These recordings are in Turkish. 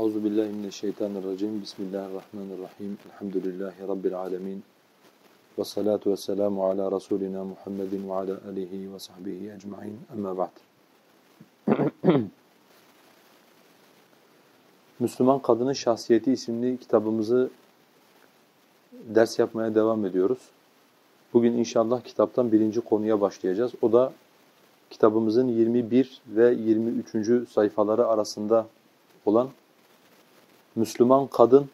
Euzu billahi mineşşeytanirracim. Bismillahirrahmanirrahim. Elhamdülillahi rabbil alamin. Ve salatu vesselamu ala rasulina Muhammedin ve ala alihi ve sahbihi ecmaîn. Amma ba'd. Müslüman Kadının Şahsiyeti isimli kitabımızı ders yapmaya devam ediyoruz. Bugün inşallah kitaptan birinci konuya başlayacağız. O da kitabımızın 21 ve 23. sayfaları arasında olan Müslüman kadının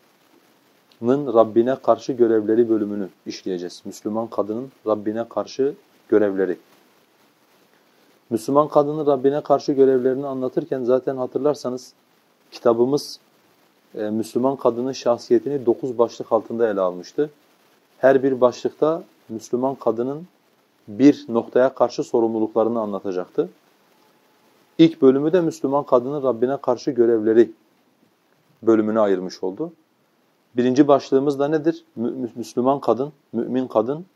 Rabbine karşı görevleri bölümünü işleyeceğiz. Müslüman kadının Rabbine karşı görevleri. Müslüman kadının Rabbine karşı görevlerini anlatırken zaten hatırlarsanız kitabımız e, Müslüman kadının şahsiyetini dokuz başlık altında ele almıştı. Her bir başlıkta Müslüman kadının bir noktaya karşı sorumluluklarını anlatacaktı. İlk bölümü de Müslüman kadının Rabbine karşı görevleri bölümüne ayırmış oldu. Birinci başlığımız da nedir? Müslüman kadın, mümin kadın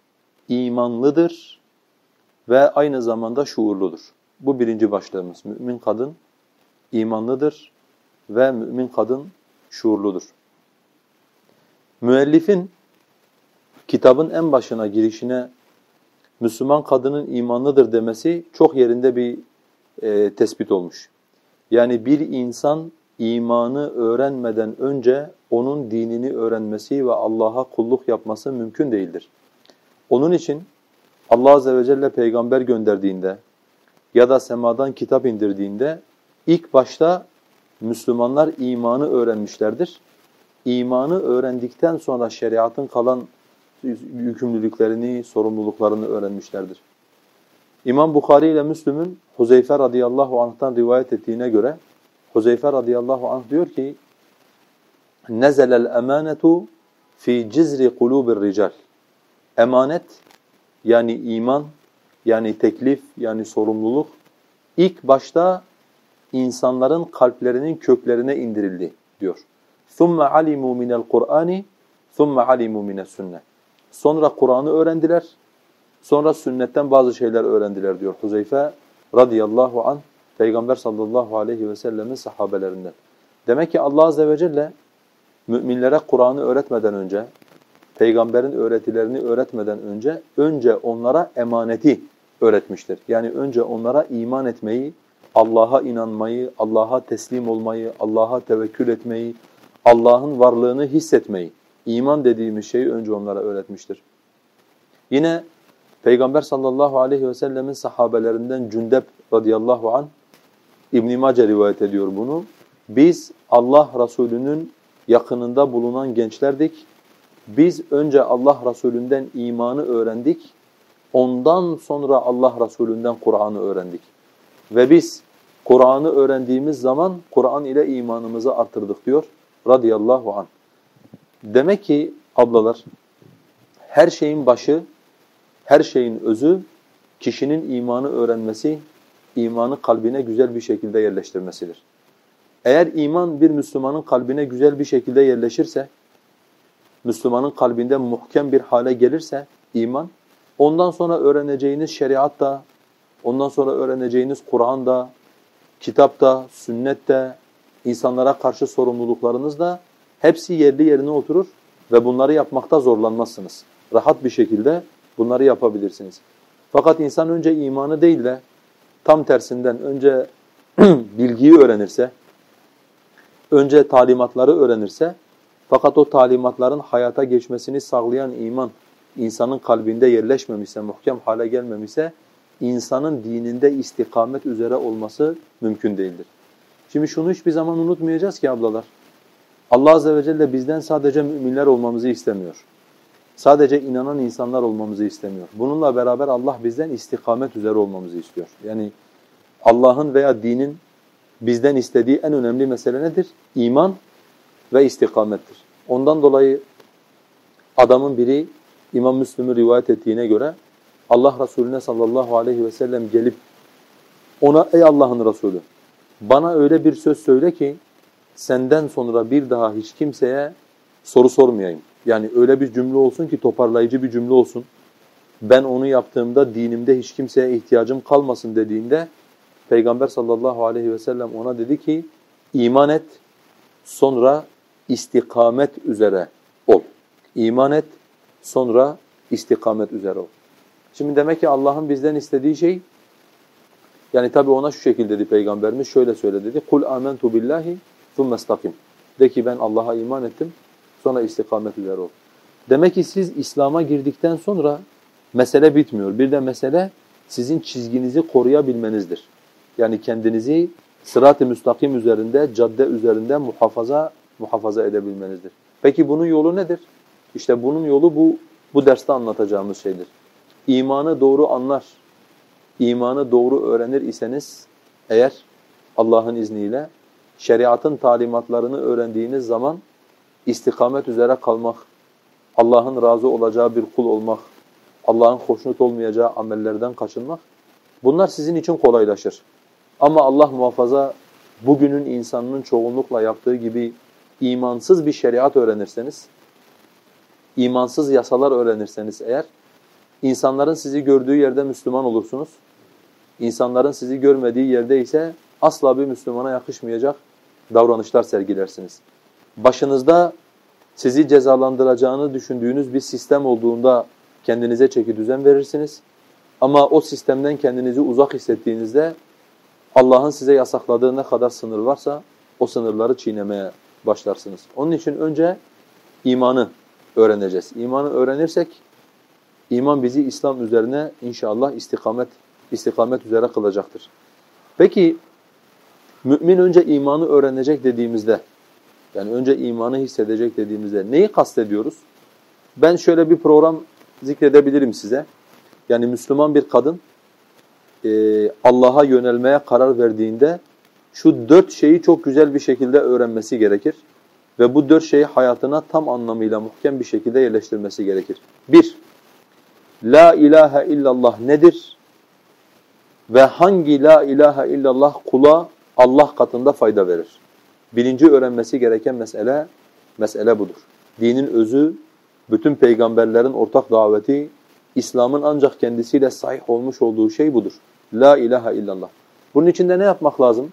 imanlıdır ve aynı zamanda şuurludur. Bu birinci başlığımız. Mümin kadın imanlıdır ve mümin kadın şuurludur. Müellifin kitabın en başına girişine Müslüman kadının imanlıdır demesi çok yerinde bir e, tespit olmuş. Yani bir insan imanı öğrenmeden önce onun dinini öğrenmesi ve Allah'a kulluk yapması mümkün değildir. Onun için Allah Azze ve Celle peygamber gönderdiğinde ya da semadan kitap indirdiğinde ilk başta Müslümanlar imanı öğrenmişlerdir. İmanı öğrendikten sonra şeriatın kalan yükümlülüklerini, sorumluluklarını öğrenmişlerdir. İmam Bukhari ile Müslüm'ün Huzeyfe radıyallahu anh'tan rivayet ettiğine göre Huzeyfe radıyallahu anh diyor ki nezelel emanetu fi cizri kulubir rical. Emanet yani iman yani teklif yani sorumluluk ilk başta insanların kalplerinin köklerine indirildi diyor. ثُمَّ عَلِمُوا مِنَ الْقُرْآنِ ثُمَّ عَلِمُوا مِنَ السُنَّةِ Sonra Kur'an'ı öğrendiler. Sonra sünnetten bazı şeyler öğrendiler diyor Huzeyfe radıyallahu an Peygamber sallallahu aleyhi ve sellemin sahabelerinden. Demek ki Allah azze ve celle müminlere Kur'an'ı öğretmeden önce, peygamberin öğretilerini öğretmeden önce önce onlara emaneti öğretmiştir. Yani önce onlara iman etmeyi, Allah'a inanmayı, Allah'a teslim olmayı, Allah'a tevekkül etmeyi, Allah'ın varlığını hissetmeyi, iman dediğimiz şeyi önce onlara öğretmiştir. Yine Peygamber sallallahu aleyhi ve sellemin sahabelerinden Cündep radıyallahu an İbn Mace rivayet ediyor bunu. Biz Allah Resulü'nün yakınında bulunan gençlerdik. Biz önce Allah Resulü'nden imanı öğrendik. Ondan sonra Allah Resulü'nden Kur'an'ı öğrendik. Ve biz Kur'an'ı öğrendiğimiz zaman Kur'an ile imanımızı artırdık diyor radıyallahu an. Demek ki ablalar her şeyin başı, her şeyin özü kişinin imanı öğrenmesi, imanı kalbine güzel bir şekilde yerleştirmesidir. Eğer iman bir Müslümanın kalbine güzel bir şekilde yerleşirse, Müslümanın kalbinde muhkem bir hale gelirse iman, ondan sonra öğreneceğiniz şeriat da, ondan sonra öğreneceğiniz Kur'an da, kitap da, sünnet de, insanlara karşı sorumluluklarınız da hepsi yerli yerine oturur ve bunları yapmakta zorlanmazsınız. Rahat bir şekilde bunları yapabilirsiniz. Fakat insan önce imanı değil de tam tersinden önce bilgiyi öğrenirse, önce talimatları öğrenirse fakat o talimatların hayata geçmesini sağlayan iman insanın kalbinde yerleşmemişse, muhkem hale gelmemişse insanın dininde istikamet üzere olması mümkün değildir. Şimdi şunu hiçbir zaman unutmayacağız ki ablalar. Allah azze ve celle bizden sadece müminler olmamızı istemiyor. Sadece inanan insanlar olmamızı istemiyor. Bununla beraber Allah bizden istikamet üzere olmamızı istiyor. Yani Allah'ın veya dinin bizden istediği en önemli mesele nedir? İman ve istikamettir. Ondan dolayı adamın biri İmam Müslüm'ü rivayet ettiğine göre Allah Resulüne sallallahu aleyhi ve sellem gelip ona ey Allah'ın Resulü bana öyle bir söz söyle ki senden sonra bir daha hiç kimseye soru sormayayım. Yani öyle bir cümle olsun ki toparlayıcı bir cümle olsun. Ben onu yaptığımda dinimde hiç kimseye ihtiyacım kalmasın dediğinde Peygamber sallallahu aleyhi ve sellem ona dedi ki iman et sonra istikamet üzere ol. İman et sonra istikamet üzere ol. Şimdi demek ki Allah'ın bizden istediği şey yani tabi ona şu şekilde dedi peygamberimiz şöyle söyle dedi. Kul amentu billahi thumma istakim. De ki ben Allah'a iman ettim sonra istikamet üzere ol. Demek ki siz İslam'a girdikten sonra mesele bitmiyor. Bir de mesele sizin çizginizi koruyabilmenizdir. Yani kendinizi sırat-ı müstakim üzerinde, cadde üzerinde muhafaza muhafaza edebilmenizdir. Peki bunun yolu nedir? İşte bunun yolu bu bu derste anlatacağımız şeydir. İmanı doğru anlar, imanı doğru öğrenir iseniz eğer Allah'ın izniyle şeriatın talimatlarını öğrendiğiniz zaman istikamet üzere kalmak, Allah'ın razı olacağı bir kul olmak, Allah'ın hoşnut olmayacağı amellerden kaçınmak bunlar sizin için kolaylaşır. Ama Allah muhafaza bugünün insanının çoğunlukla yaptığı gibi imansız bir şeriat öğrenirseniz, imansız yasalar öğrenirseniz eğer, insanların sizi gördüğü yerde Müslüman olursunuz. İnsanların sizi görmediği yerde ise asla bir Müslümana yakışmayacak davranışlar sergilersiniz. Başınızda sizi cezalandıracağını düşündüğünüz bir sistem olduğunda kendinize çeki düzen verirsiniz. Ama o sistemden kendinizi uzak hissettiğinizde Allah'ın size yasakladığı ne kadar sınır varsa o sınırları çiğnemeye başlarsınız. Onun için önce imanı öğreneceğiz. İmanı öğrenirsek iman bizi İslam üzerine inşallah istikamet istikamet üzere kılacaktır. Peki mümin önce imanı öğrenecek dediğimizde yani önce imanı hissedecek dediğimizde neyi kastediyoruz? Ben şöyle bir program zikredebilirim size. Yani Müslüman bir kadın e, Allah'a yönelmeye karar verdiğinde şu dört şeyi çok güzel bir şekilde öğrenmesi gerekir. Ve bu dört şeyi hayatına tam anlamıyla muhkem bir şekilde yerleştirmesi gerekir. Bir, La ilahe illallah nedir? Ve hangi la ilahe illallah kula Allah katında fayda verir? Birinci öğrenmesi gereken mesele, mesele budur. Dinin özü, bütün peygamberlerin ortak daveti, İslam'ın ancak kendisiyle sahih olmuş olduğu şey budur. La ilahe illallah. Bunun için de ne yapmak lazım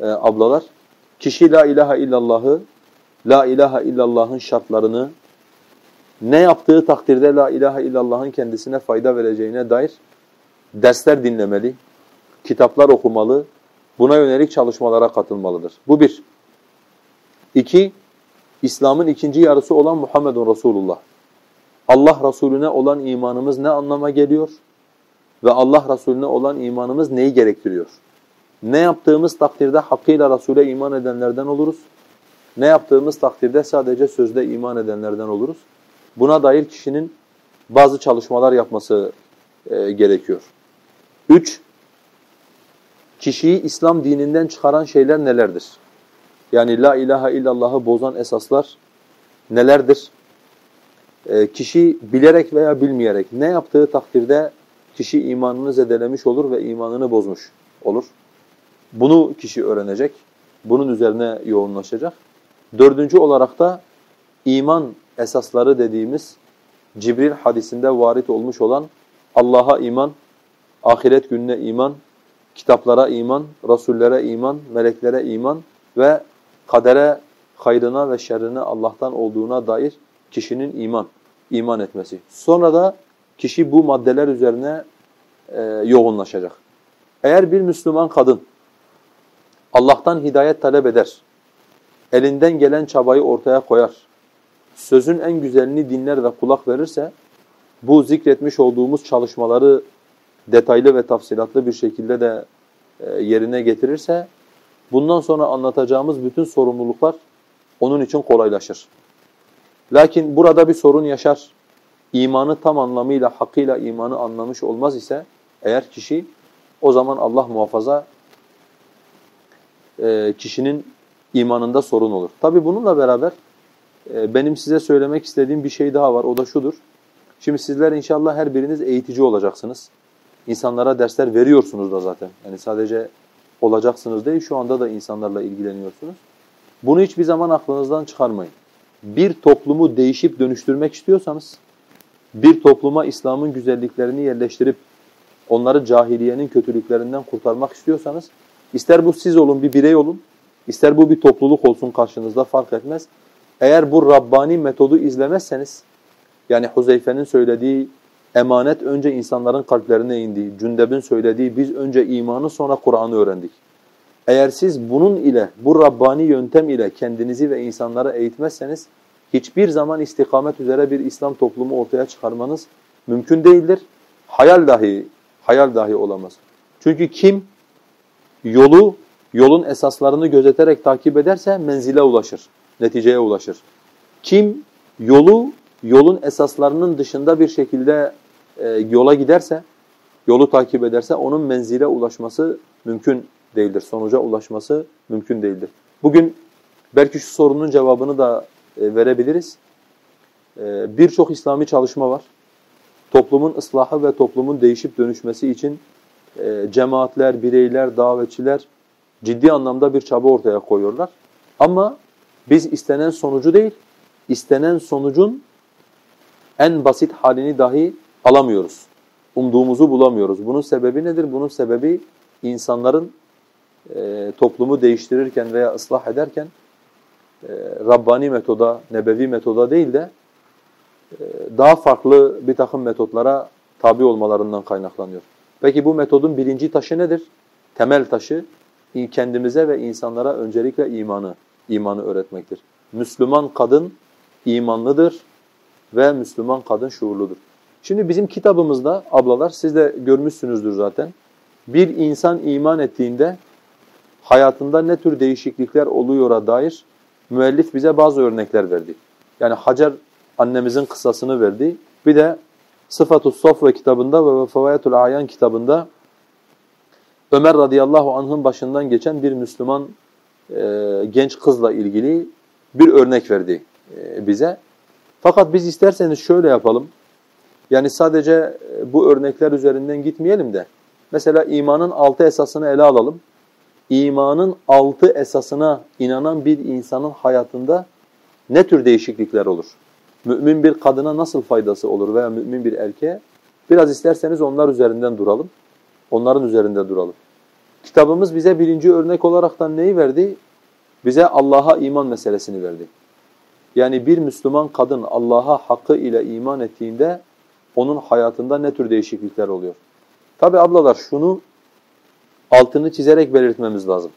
ee, ablalar? Kişi la ilahe illallahı, la ilahe illallah'ın şartlarını, ne yaptığı takdirde la ilahe illallah'ın kendisine fayda vereceğine dair dersler dinlemeli, kitaplar okumalı, buna yönelik çalışmalara katılmalıdır. Bu bir. İki, İslam'ın ikinci yarısı olan Muhammedun Resulullah. Allah Resulüne olan imanımız ne anlama geliyor? Ve Allah Resulüne olan imanımız neyi gerektiriyor? Ne yaptığımız takdirde hakkıyla Resul'e iman edenlerden oluruz. Ne yaptığımız takdirde sadece sözde iman edenlerden oluruz. Buna dair kişinin bazı çalışmalar yapması e, gerekiyor. Üç, kişiyi İslam dininden çıkaran şeyler nelerdir? Yani la ilahe illallah'ı bozan esaslar nelerdir? E, kişi bilerek veya bilmeyerek ne yaptığı takdirde kişi imanını zedelemiş olur ve imanını bozmuş olur. Bunu kişi öğrenecek, bunun üzerine yoğunlaşacak. Dördüncü olarak da iman esasları dediğimiz Cibril hadisinde varit olmuş olan Allah'a iman, ahiret gününe iman, kitaplara iman, rasullere iman, meleklere iman ve kadere, hayrına ve şerrine Allah'tan olduğuna dair kişinin iman, iman etmesi. Sonra da kişi bu maddeler üzerine e, yoğunlaşacak. Eğer bir Müslüman kadın Allah'tan hidayet talep eder, elinden gelen çabayı ortaya koyar, sözün en güzelini dinler ve kulak verirse, bu zikretmiş olduğumuz çalışmaları detaylı ve tafsilatlı bir şekilde de e, yerine getirirse, bundan sonra anlatacağımız bütün sorumluluklar onun için kolaylaşır. Lakin burada bir sorun yaşar. İmanı tam anlamıyla, hakkıyla imanı anlamış olmaz ise eğer kişi, o zaman Allah muhafaza e, kişinin imanında sorun olur. Tabi bununla beraber e, benim size söylemek istediğim bir şey daha var. O da şudur. Şimdi sizler inşallah her biriniz eğitici olacaksınız. İnsanlara dersler veriyorsunuz da zaten. Yani sadece olacaksınız değil, şu anda da insanlarla ilgileniyorsunuz. Bunu hiçbir zaman aklınızdan çıkarmayın. Bir toplumu değişip dönüştürmek istiyorsanız, bir topluma İslam'ın güzelliklerini yerleştirip onları cahiliyenin kötülüklerinden kurtarmak istiyorsanız, ister bu siz olun, bir birey olun, ister bu bir topluluk olsun karşınızda fark etmez. Eğer bu Rabbani metodu izlemezseniz, yani Huzeyfe'nin söylediği emanet önce insanların kalplerine indi, Cündeb'in söylediği biz önce imanı sonra Kur'an'ı öğrendik. Eğer siz bunun ile, bu Rabbani yöntem ile kendinizi ve insanları eğitmezseniz, hiçbir zaman istikamet üzere bir İslam toplumu ortaya çıkarmanız mümkün değildir. Hayal dahi, hayal dahi olamaz. Çünkü kim yolu, yolun esaslarını gözeterek takip ederse menzile ulaşır, neticeye ulaşır. Kim yolu, yolun esaslarının dışında bir şekilde e, yola giderse, yolu takip ederse onun menzile ulaşması mümkün değildir. Sonuca ulaşması mümkün değildir. Bugün belki şu sorunun cevabını da e, verebiliriz. E, Birçok İslami çalışma var. Toplumun ıslahı ve toplumun değişip dönüşmesi için e, cemaatler, bireyler, davetçiler ciddi anlamda bir çaba ortaya koyuyorlar. Ama biz istenen sonucu değil, istenen sonucun en basit halini dahi alamıyoruz. Umduğumuzu bulamıyoruz. Bunun sebebi nedir? Bunun sebebi insanların e, toplumu değiştirirken veya ıslah ederken e, Rabbani metoda, nebevi metoda değil de e, daha farklı bir takım metotlara tabi olmalarından kaynaklanıyor. Peki bu metodun birinci taşı nedir? Temel taşı kendimize ve insanlara öncelikle imanı, imanı öğretmektir. Müslüman kadın imanlıdır ve Müslüman kadın şuurludur. Şimdi bizim kitabımızda ablalar siz de görmüşsünüzdür zaten. Bir insan iman ettiğinde hayatında ne tür değişiklikler oluyor'a dair müellif bize bazı örnekler verdi. Yani Hacer annemizin kıssasını verdi. Bir de Sıfatus Sofve kitabında ve Fevayetul Ayan kitabında Ömer radıyallahu anh'ın başından geçen bir Müslüman e, genç kızla ilgili bir örnek verdi e, bize. Fakat biz isterseniz şöyle yapalım. Yani sadece e, bu örnekler üzerinden gitmeyelim de mesela imanın altı esasını ele alalım imanın altı esasına inanan bir insanın hayatında ne tür değişiklikler olur? Mümin bir kadına nasıl faydası olur veya mümin bir erkeğe? Biraz isterseniz onlar üzerinden duralım. Onların üzerinde duralım. Kitabımız bize birinci örnek olaraktan neyi verdi? Bize Allah'a iman meselesini verdi. Yani bir Müslüman kadın Allah'a hakkı ile iman ettiğinde onun hayatında ne tür değişiklikler oluyor? Tabi ablalar şunu altını çizerek belirtmemiz lazım.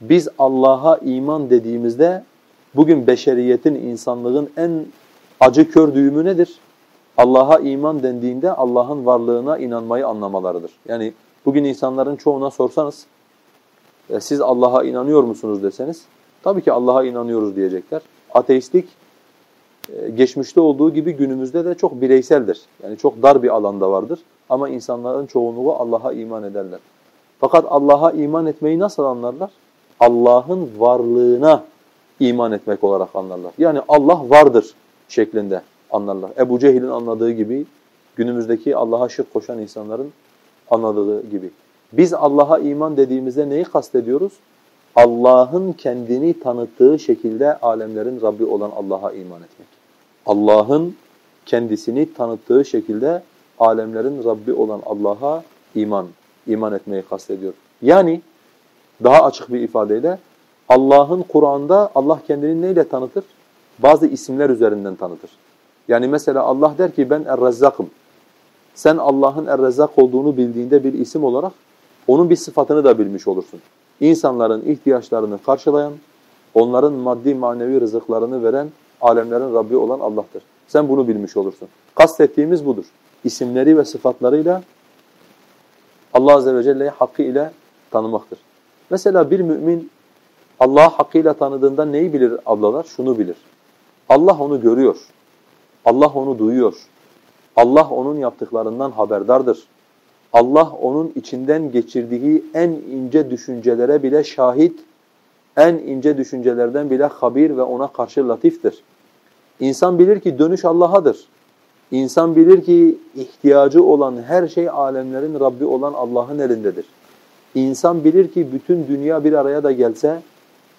Biz Allah'a iman dediğimizde bugün beşeriyetin, insanlığın en acı kör düğümü nedir? Allah'a iman dendiğinde Allah'ın varlığına inanmayı anlamalarıdır. Yani bugün insanların çoğuna sorsanız, e, siz Allah'a inanıyor musunuz deseniz, tabii ki Allah'a inanıyoruz diyecekler. Ateistlik e, geçmişte olduğu gibi günümüzde de çok bireyseldir. Yani çok dar bir alanda vardır ama insanların çoğunluğu Allah'a iman ederler. Fakat Allah'a iman etmeyi nasıl anlarlar? Allah'ın varlığına iman etmek olarak anlarlar. Yani Allah vardır şeklinde anlarlar. Ebu Cehil'in anladığı gibi, günümüzdeki Allah'a şirk koşan insanların anladığı gibi. Biz Allah'a iman dediğimizde neyi kastediyoruz? Allah'ın kendini tanıttığı şekilde alemlerin Rabbi olan Allah'a iman etmek. Allah'ın kendisini tanıttığı şekilde alemlerin Rabbi olan Allah'a iman iman etmeyi kastediyor. Yani daha açık bir ifadeyle Allah'ın Kur'an'da Allah kendini neyle tanıtır? Bazı isimler üzerinden tanıtır. Yani mesela Allah der ki ben Er-Rezzak'ım. Sen Allah'ın Er-Rezzak olduğunu bildiğinde bir isim olarak onun bir sıfatını da bilmiş olursun. İnsanların ihtiyaçlarını karşılayan, onların maddi manevi rızıklarını veren alemlerin Rabbi olan Allah'tır. Sen bunu bilmiş olursun. Kastettiğimiz budur. İsimleri ve sıfatlarıyla Allah Azze ve Celle'yi hakkıyla tanımaktır. Mesela bir mümin Allah'ı hakkıyla tanıdığında neyi bilir ablalar? Şunu bilir. Allah onu görüyor. Allah onu duyuyor. Allah onun yaptıklarından haberdardır. Allah onun içinden geçirdiği en ince düşüncelere bile şahit, en ince düşüncelerden bile habir ve ona karşı latiftir. İnsan bilir ki dönüş Allah'adır. İnsan bilir ki ihtiyacı olan her şey alemlerin Rabbi olan Allah'ın elindedir. İnsan bilir ki bütün dünya bir araya da gelse,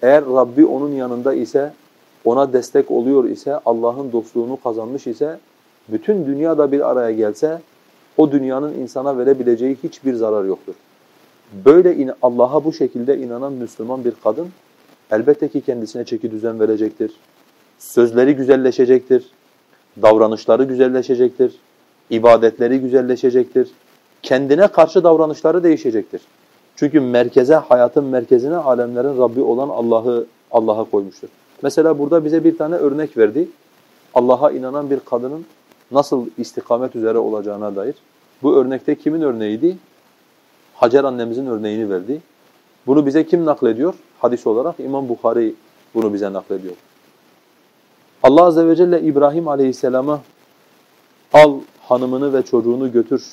eğer Rabbi onun yanında ise, ona destek oluyor ise, Allah'ın dostluğunu kazanmış ise, bütün dünya da bir araya gelse, o dünyanın insana verebileceği hiçbir zarar yoktur. Böyle Allah'a bu şekilde inanan Müslüman bir kadın, Elbette ki kendisine çeki düzen verecektir. Sözleri güzelleşecektir. Davranışları güzelleşecektir. ibadetleri güzelleşecektir. Kendine karşı davranışları değişecektir. Çünkü merkeze, hayatın merkezine alemlerin Rabbi olan Allah'ı Allah'a koymuştur. Mesela burada bize bir tane örnek verdi. Allah'a inanan bir kadının nasıl istikamet üzere olacağına dair. Bu örnekte kimin örneğiydi? Hacer annemizin örneğini verdi. Bunu bize kim naklediyor? Hadis olarak İmam Bukhari bunu bize naklediyor. Allah azze ve celle İbrahim aleyhisselama al hanımını ve çocuğunu götür.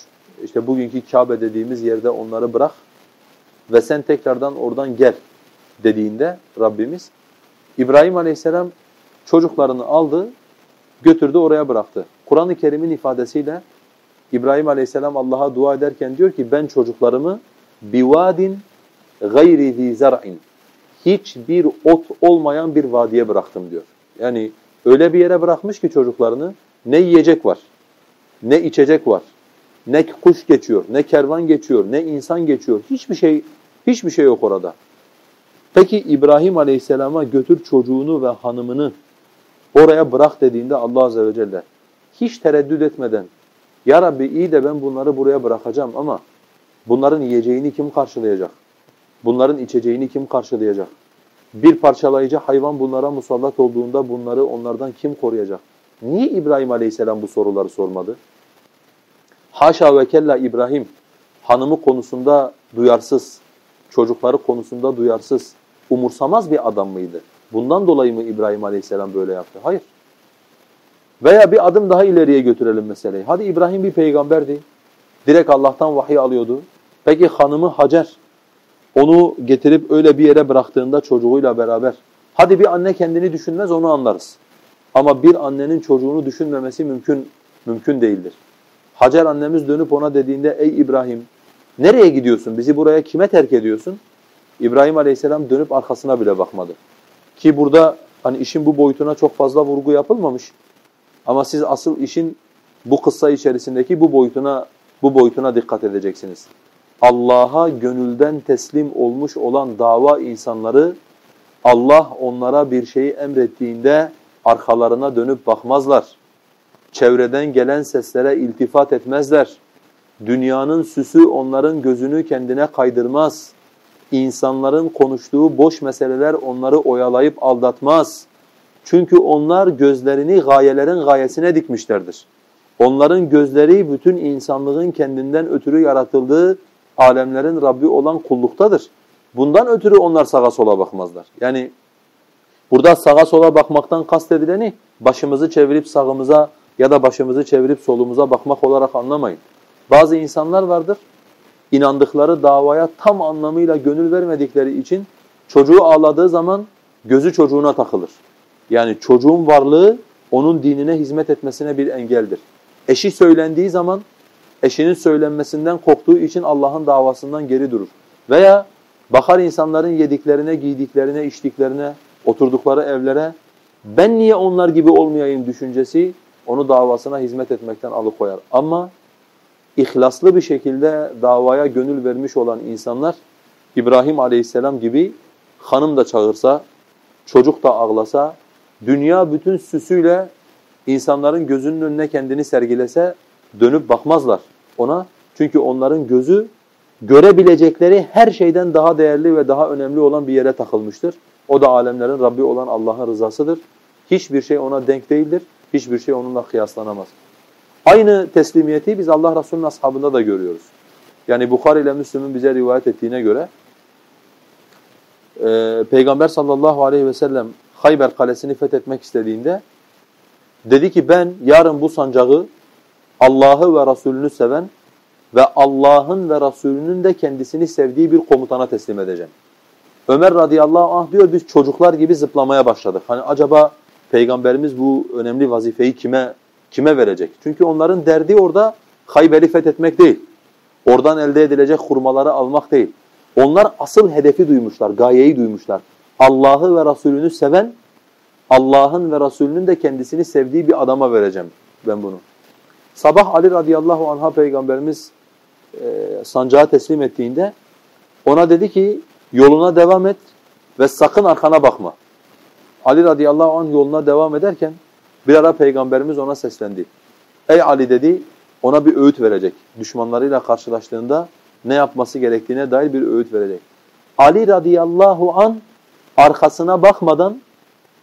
İşte bugünkü Kabe dediğimiz yerde onları bırak ve sen tekrardan oradan gel dediğinde Rabbimiz İbrahim aleyhisselam çocuklarını aldı, götürdü oraya bıraktı. Kur'an-ı Kerim'in ifadesiyle İbrahim aleyhisselam Allah'a dua ederken diyor ki ben çocuklarımı biwadin gayri zi zar'in hiçbir ot olmayan bir vadiye bıraktım diyor. Yani öyle bir yere bırakmış ki çocuklarını ne yiyecek var, ne içecek var, ne kuş geçiyor, ne kervan geçiyor, ne insan geçiyor. Hiçbir şey hiçbir şey yok orada. Peki İbrahim Aleyhisselam'a götür çocuğunu ve hanımını oraya bırak dediğinde Allah azze ve celle hiç tereddüt etmeden ya Rabbi iyi de ben bunları buraya bırakacağım ama bunların yiyeceğini kim karşılayacak? Bunların içeceğini kim karşılayacak? Bir parçalayıcı hayvan bunlara musallat olduğunda bunları onlardan kim koruyacak? Niye İbrahim Aleyhisselam bu soruları sormadı? Haşa ve kella İbrahim hanımı konusunda duyarsız, çocukları konusunda duyarsız, umursamaz bir adam mıydı? Bundan dolayı mı İbrahim Aleyhisselam böyle yaptı? Hayır. Veya bir adım daha ileriye götürelim meseleyi. Hadi İbrahim bir peygamberdi. Direkt Allah'tan vahiy alıyordu. Peki hanımı Hacer onu getirip öyle bir yere bıraktığında çocuğuyla beraber hadi bir anne kendini düşünmez onu anlarız. Ama bir annenin çocuğunu düşünmemesi mümkün mümkün değildir. Hacer annemiz dönüp ona dediğinde ey İbrahim nereye gidiyorsun? Bizi buraya kime terk ediyorsun? İbrahim Aleyhisselam dönüp arkasına bile bakmadı. Ki burada hani işin bu boyutuna çok fazla vurgu yapılmamış. Ama siz asıl işin bu kıssa içerisindeki bu boyutuna bu boyutuna dikkat edeceksiniz. Allah'a gönülden teslim olmuş olan dava insanları Allah onlara bir şeyi emrettiğinde arkalarına dönüp bakmazlar. Çevreden gelen seslere iltifat etmezler. Dünyanın süsü onların gözünü kendine kaydırmaz. İnsanların konuştuğu boş meseleler onları oyalayıp aldatmaz. Çünkü onlar gözlerini gayelerin gayesine dikmişlerdir. Onların gözleri bütün insanlığın kendinden ötürü yaratıldığı alemlerin Rabbi olan kulluktadır. Bundan ötürü onlar sağa sola bakmazlar. Yani burada sağa sola bakmaktan kastedileni başımızı çevirip sağımıza ya da başımızı çevirip solumuza bakmak olarak anlamayın. Bazı insanlar vardır, inandıkları davaya tam anlamıyla gönül vermedikleri için çocuğu ağladığı zaman gözü çocuğuna takılır. Yani çocuğun varlığı onun dinine hizmet etmesine bir engeldir. Eşi söylendiği zaman eşinin söylenmesinden korktuğu için Allah'ın davasından geri durur. Veya bakar insanların yediklerine, giydiklerine, içtiklerine, oturdukları evlere ben niye onlar gibi olmayayım düşüncesi onu davasına hizmet etmekten alıkoyar. Ama ihlaslı bir şekilde davaya gönül vermiş olan insanlar İbrahim aleyhisselam gibi hanım da çağırsa, çocuk da ağlasa, dünya bütün süsüyle insanların gözünün önüne kendini sergilese dönüp bakmazlar ona. Çünkü onların gözü görebilecekleri her şeyden daha değerli ve daha önemli olan bir yere takılmıştır. O da alemlerin Rabbi olan Allah'ın rızasıdır. Hiçbir şey ona denk değildir. Hiçbir şey onunla kıyaslanamaz. Aynı teslimiyeti biz Allah Resulü'nün ashabında da görüyoruz. Yani Bukhari ile Müslüm'ün bize rivayet ettiğine göre e, Peygamber sallallahu aleyhi ve sellem Hayber kalesini fethetmek istediğinde dedi ki ben yarın bu sancağı Allah'ı ve Resulünü seven ve Allah'ın ve Resulünün de kendisini sevdiği bir komutana teslim edeceğim. Ömer radıyallahu anh diyor biz çocuklar gibi zıplamaya başladık. Hani acaba Peygamberimiz bu önemli vazifeyi kime kime verecek? Çünkü onların derdi orada Hayber'i fethetmek değil. Oradan elde edilecek hurmaları almak değil. Onlar asıl hedefi duymuşlar, gayeyi duymuşlar. Allah'ı ve Resulünü seven, Allah'ın ve Resulünün de kendisini sevdiği bir adama vereceğim ben bunu. Sabah Ali radıyallahu anh'a Peygamberimiz e, sancağı teslim ettiğinde ona dedi ki yoluna devam et ve sakın arkana bakma. Ali radıyallahu anh yoluna devam ederken bir ara peygamberimiz ona seslendi. Ey Ali dedi ona bir öğüt verecek. Düşmanlarıyla karşılaştığında ne yapması gerektiğine dair bir öğüt verecek. Ali radıyallahu an arkasına bakmadan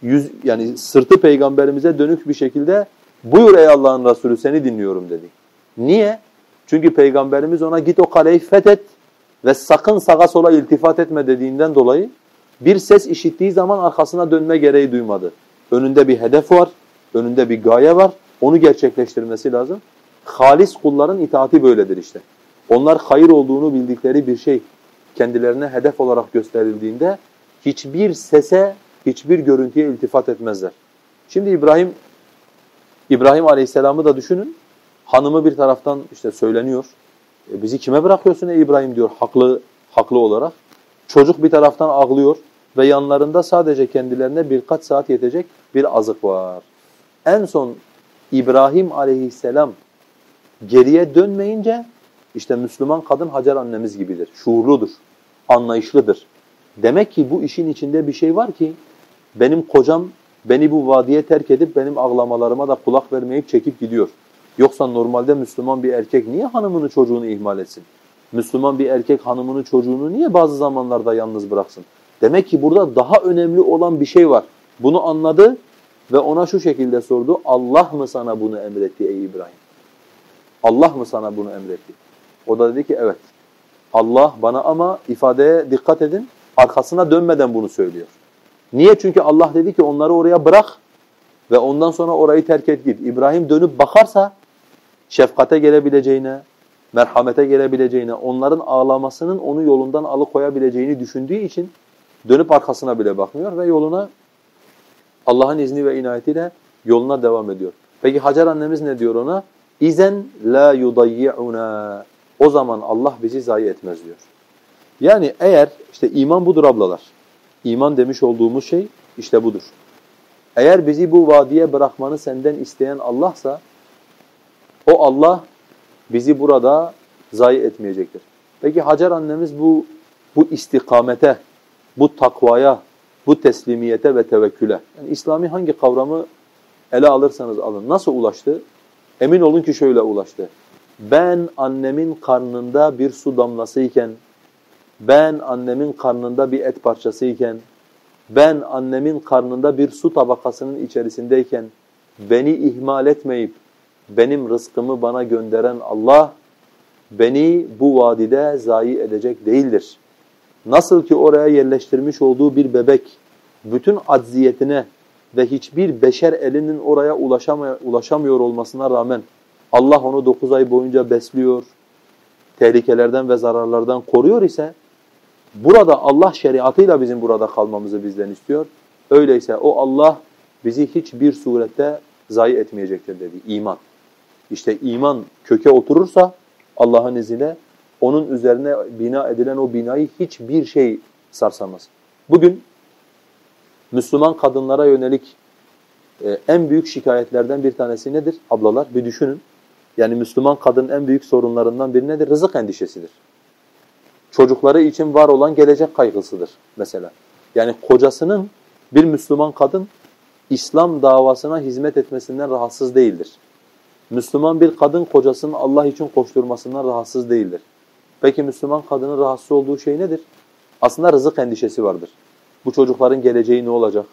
yüz, yani sırtı peygamberimize dönük bir şekilde buyur ey Allah'ın Resulü seni dinliyorum dedi. Niye? Çünkü peygamberimiz ona git o kaleyi fethet ve sakın sağa sola iltifat etme dediğinden dolayı bir ses işittiği zaman arkasına dönme gereği duymadı. Önünde bir hedef var, önünde bir gaye var, onu gerçekleştirmesi lazım. Halis kulların itaati böyledir işte. Onlar hayır olduğunu bildikleri bir şey kendilerine hedef olarak gösterildiğinde hiçbir sese, hiçbir görüntüye iltifat etmezler. Şimdi İbrahim İbrahim Aleyhisselam'ı da düşünün. Hanımı bir taraftan işte söyleniyor. E bizi kime bırakıyorsun ey İbrahim diyor haklı haklı olarak. Çocuk bir taraftan ağlıyor ve yanlarında sadece kendilerine birkaç saat yetecek bir azık var. En son İbrahim aleyhisselam geriye dönmeyince işte Müslüman kadın Hacer annemiz gibidir. Şuurludur, anlayışlıdır. Demek ki bu işin içinde bir şey var ki benim kocam beni bu vadiye terk edip benim ağlamalarıma da kulak vermeyip çekip gidiyor. Yoksa normalde Müslüman bir erkek niye hanımını çocuğunu ihmal etsin? Müslüman bir erkek hanımını çocuğunu niye bazı zamanlarda yalnız bıraksın? Demek ki burada daha önemli olan bir şey var. Bunu anladı ve ona şu şekilde sordu. Allah mı sana bunu emretti ey İbrahim? Allah mı sana bunu emretti? O da dedi ki evet. Allah bana ama ifadeye dikkat edin. Arkasına dönmeden bunu söylüyor. Niye? Çünkü Allah dedi ki onları oraya bırak ve ondan sonra orayı terk et git. İbrahim dönüp bakarsa şefkate gelebileceğine, merhamete gelebileceğine, onların ağlamasının onu yolundan alıkoyabileceğini düşündüğü için dönüp arkasına bile bakmıyor ve yoluna Allah'ın izni ve inayetiyle yoluna devam ediyor. Peki Hacer annemiz ne diyor ona? İzen la yudayyi'una. O zaman Allah bizi zayi etmez diyor. Yani eğer işte iman budur ablalar. İman demiş olduğumuz şey işte budur. Eğer bizi bu vadiye bırakmanı senden isteyen Allah'sa o Allah bizi burada zayi etmeyecektir. Peki Hacer annemiz bu bu istikamete, bu takvaya, bu teslimiyete ve tevekküle. Yani İslami hangi kavramı ele alırsanız alın. Nasıl ulaştı? Emin olun ki şöyle ulaştı. Ben annemin karnında bir su damlasıyken, ben annemin karnında bir et parçasıyken, ben annemin karnında bir su tabakasının içerisindeyken beni ihmal etmeyip benim rızkımı bana gönderen Allah beni bu vadide zayi edecek değildir. Nasıl ki oraya yerleştirmiş olduğu bir bebek bütün acziyetine ve hiçbir beşer elinin oraya ulaşamıyor olmasına rağmen Allah onu dokuz ay boyunca besliyor, tehlikelerden ve zararlardan koruyor ise burada Allah şeriatıyla bizim burada kalmamızı bizden istiyor. Öyleyse o Allah bizi hiçbir surette zayi etmeyecektir dedi. İman. İşte iman köke oturursa Allah'ın izniyle onun üzerine bina edilen o binayı hiçbir şey sarsamaz. Bugün Müslüman kadınlara yönelik e, en büyük şikayetlerden bir tanesi nedir? Ablalar bir düşünün. Yani Müslüman kadının en büyük sorunlarından biri nedir? Rızık endişesidir. Çocukları için var olan gelecek kaygısıdır mesela. Yani kocasının bir Müslüman kadın İslam davasına hizmet etmesinden rahatsız değildir. Müslüman bir kadın kocasının Allah için koşturmasından rahatsız değildir. Peki Müslüman kadının rahatsız olduğu şey nedir? Aslında rızık endişesi vardır. Bu çocukların geleceği ne olacak?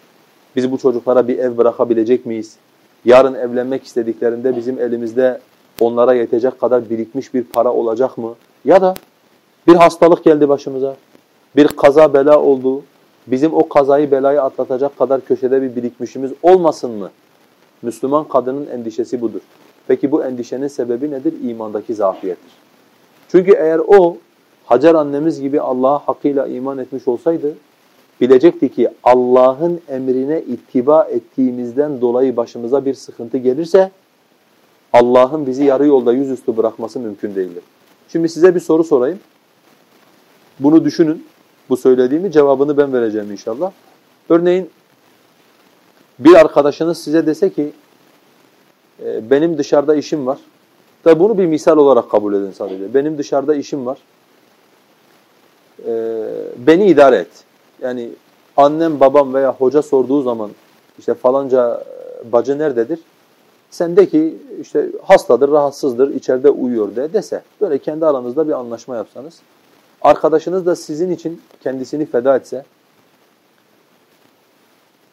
Biz bu çocuklara bir ev bırakabilecek miyiz? Yarın evlenmek istediklerinde bizim elimizde onlara yetecek kadar birikmiş bir para olacak mı? Ya da bir hastalık geldi başımıza, bir kaza bela oldu, bizim o kazayı belayı atlatacak kadar köşede bir birikmişimiz olmasın mı? Müslüman kadının endişesi budur. Peki bu endişenin sebebi nedir? İmandaki zafiyettir. Çünkü eğer o Hacer annemiz gibi Allah'a hakkıyla iman etmiş olsaydı bilecekti ki Allah'ın emrine ittiba ettiğimizden dolayı başımıza bir sıkıntı gelirse Allah'ın bizi yarı yolda yüzüstü bırakması mümkün değildir. Şimdi size bir soru sorayım. Bunu düşünün. Bu söylediğimi cevabını ben vereceğim inşallah. Örneğin bir arkadaşınız size dese ki e, benim dışarıda işim var. Tabi bunu bir misal olarak kabul edin sadece. Benim dışarıda işim var. E, beni idare et. Yani annem, babam veya hoca sorduğu zaman işte falanca e, bacı nerededir? Sen de ki işte hastadır, rahatsızdır, içeride uyuyor de dese. Böyle kendi aranızda bir anlaşma yapsanız. Arkadaşınız da sizin için kendisini feda etse.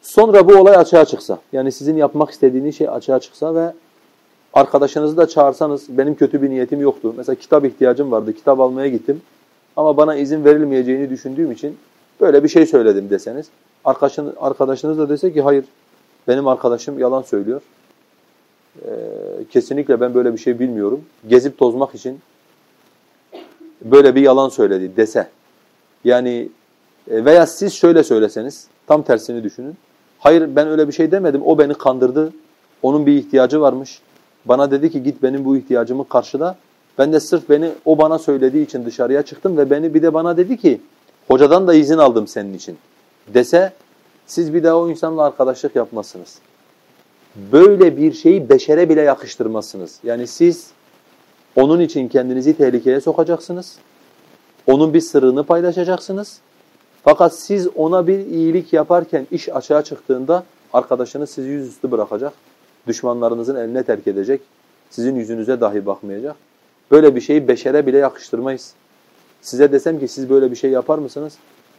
Sonra bu olay açığa çıksa. Yani sizin yapmak istediğiniz şey açığa çıksa ve arkadaşınızı da çağırsanız benim kötü bir niyetim yoktu. Mesela kitap ihtiyacım vardı, kitap almaya gittim. Ama bana izin verilmeyeceğini düşündüğüm için böyle bir şey söyledim deseniz. Arkadaşınız da dese ki hayır benim arkadaşım yalan söylüyor. Ee, kesinlikle ben böyle bir şey bilmiyorum. Gezip tozmak için böyle bir yalan söyledi dese. Yani e, veya siz şöyle söyleseniz tam tersini düşünün. Hayır ben öyle bir şey demedim. O beni kandırdı. Onun bir ihtiyacı varmış. Bana dedi ki git benim bu ihtiyacımı karşıla. Ben de sırf beni o bana söylediği için dışarıya çıktım ve beni bir de bana dedi ki hocadan da izin aldım senin için dese siz bir daha o insanla arkadaşlık yapmazsınız. Böyle bir şeyi beşere bile yakıştırmazsınız. Yani siz onun için kendinizi tehlikeye sokacaksınız. Onun bir sırrını paylaşacaksınız. Fakat siz ona bir iyilik yaparken iş açığa çıktığında arkadaşınız sizi yüzüstü bırakacak. Düşmanlarınızın eline terk edecek. Sizin yüzünüze dahi bakmayacak. Böyle bir şeyi beşere bile yakıştırmayız. Size desem ki siz böyle bir şey yapar mısınız?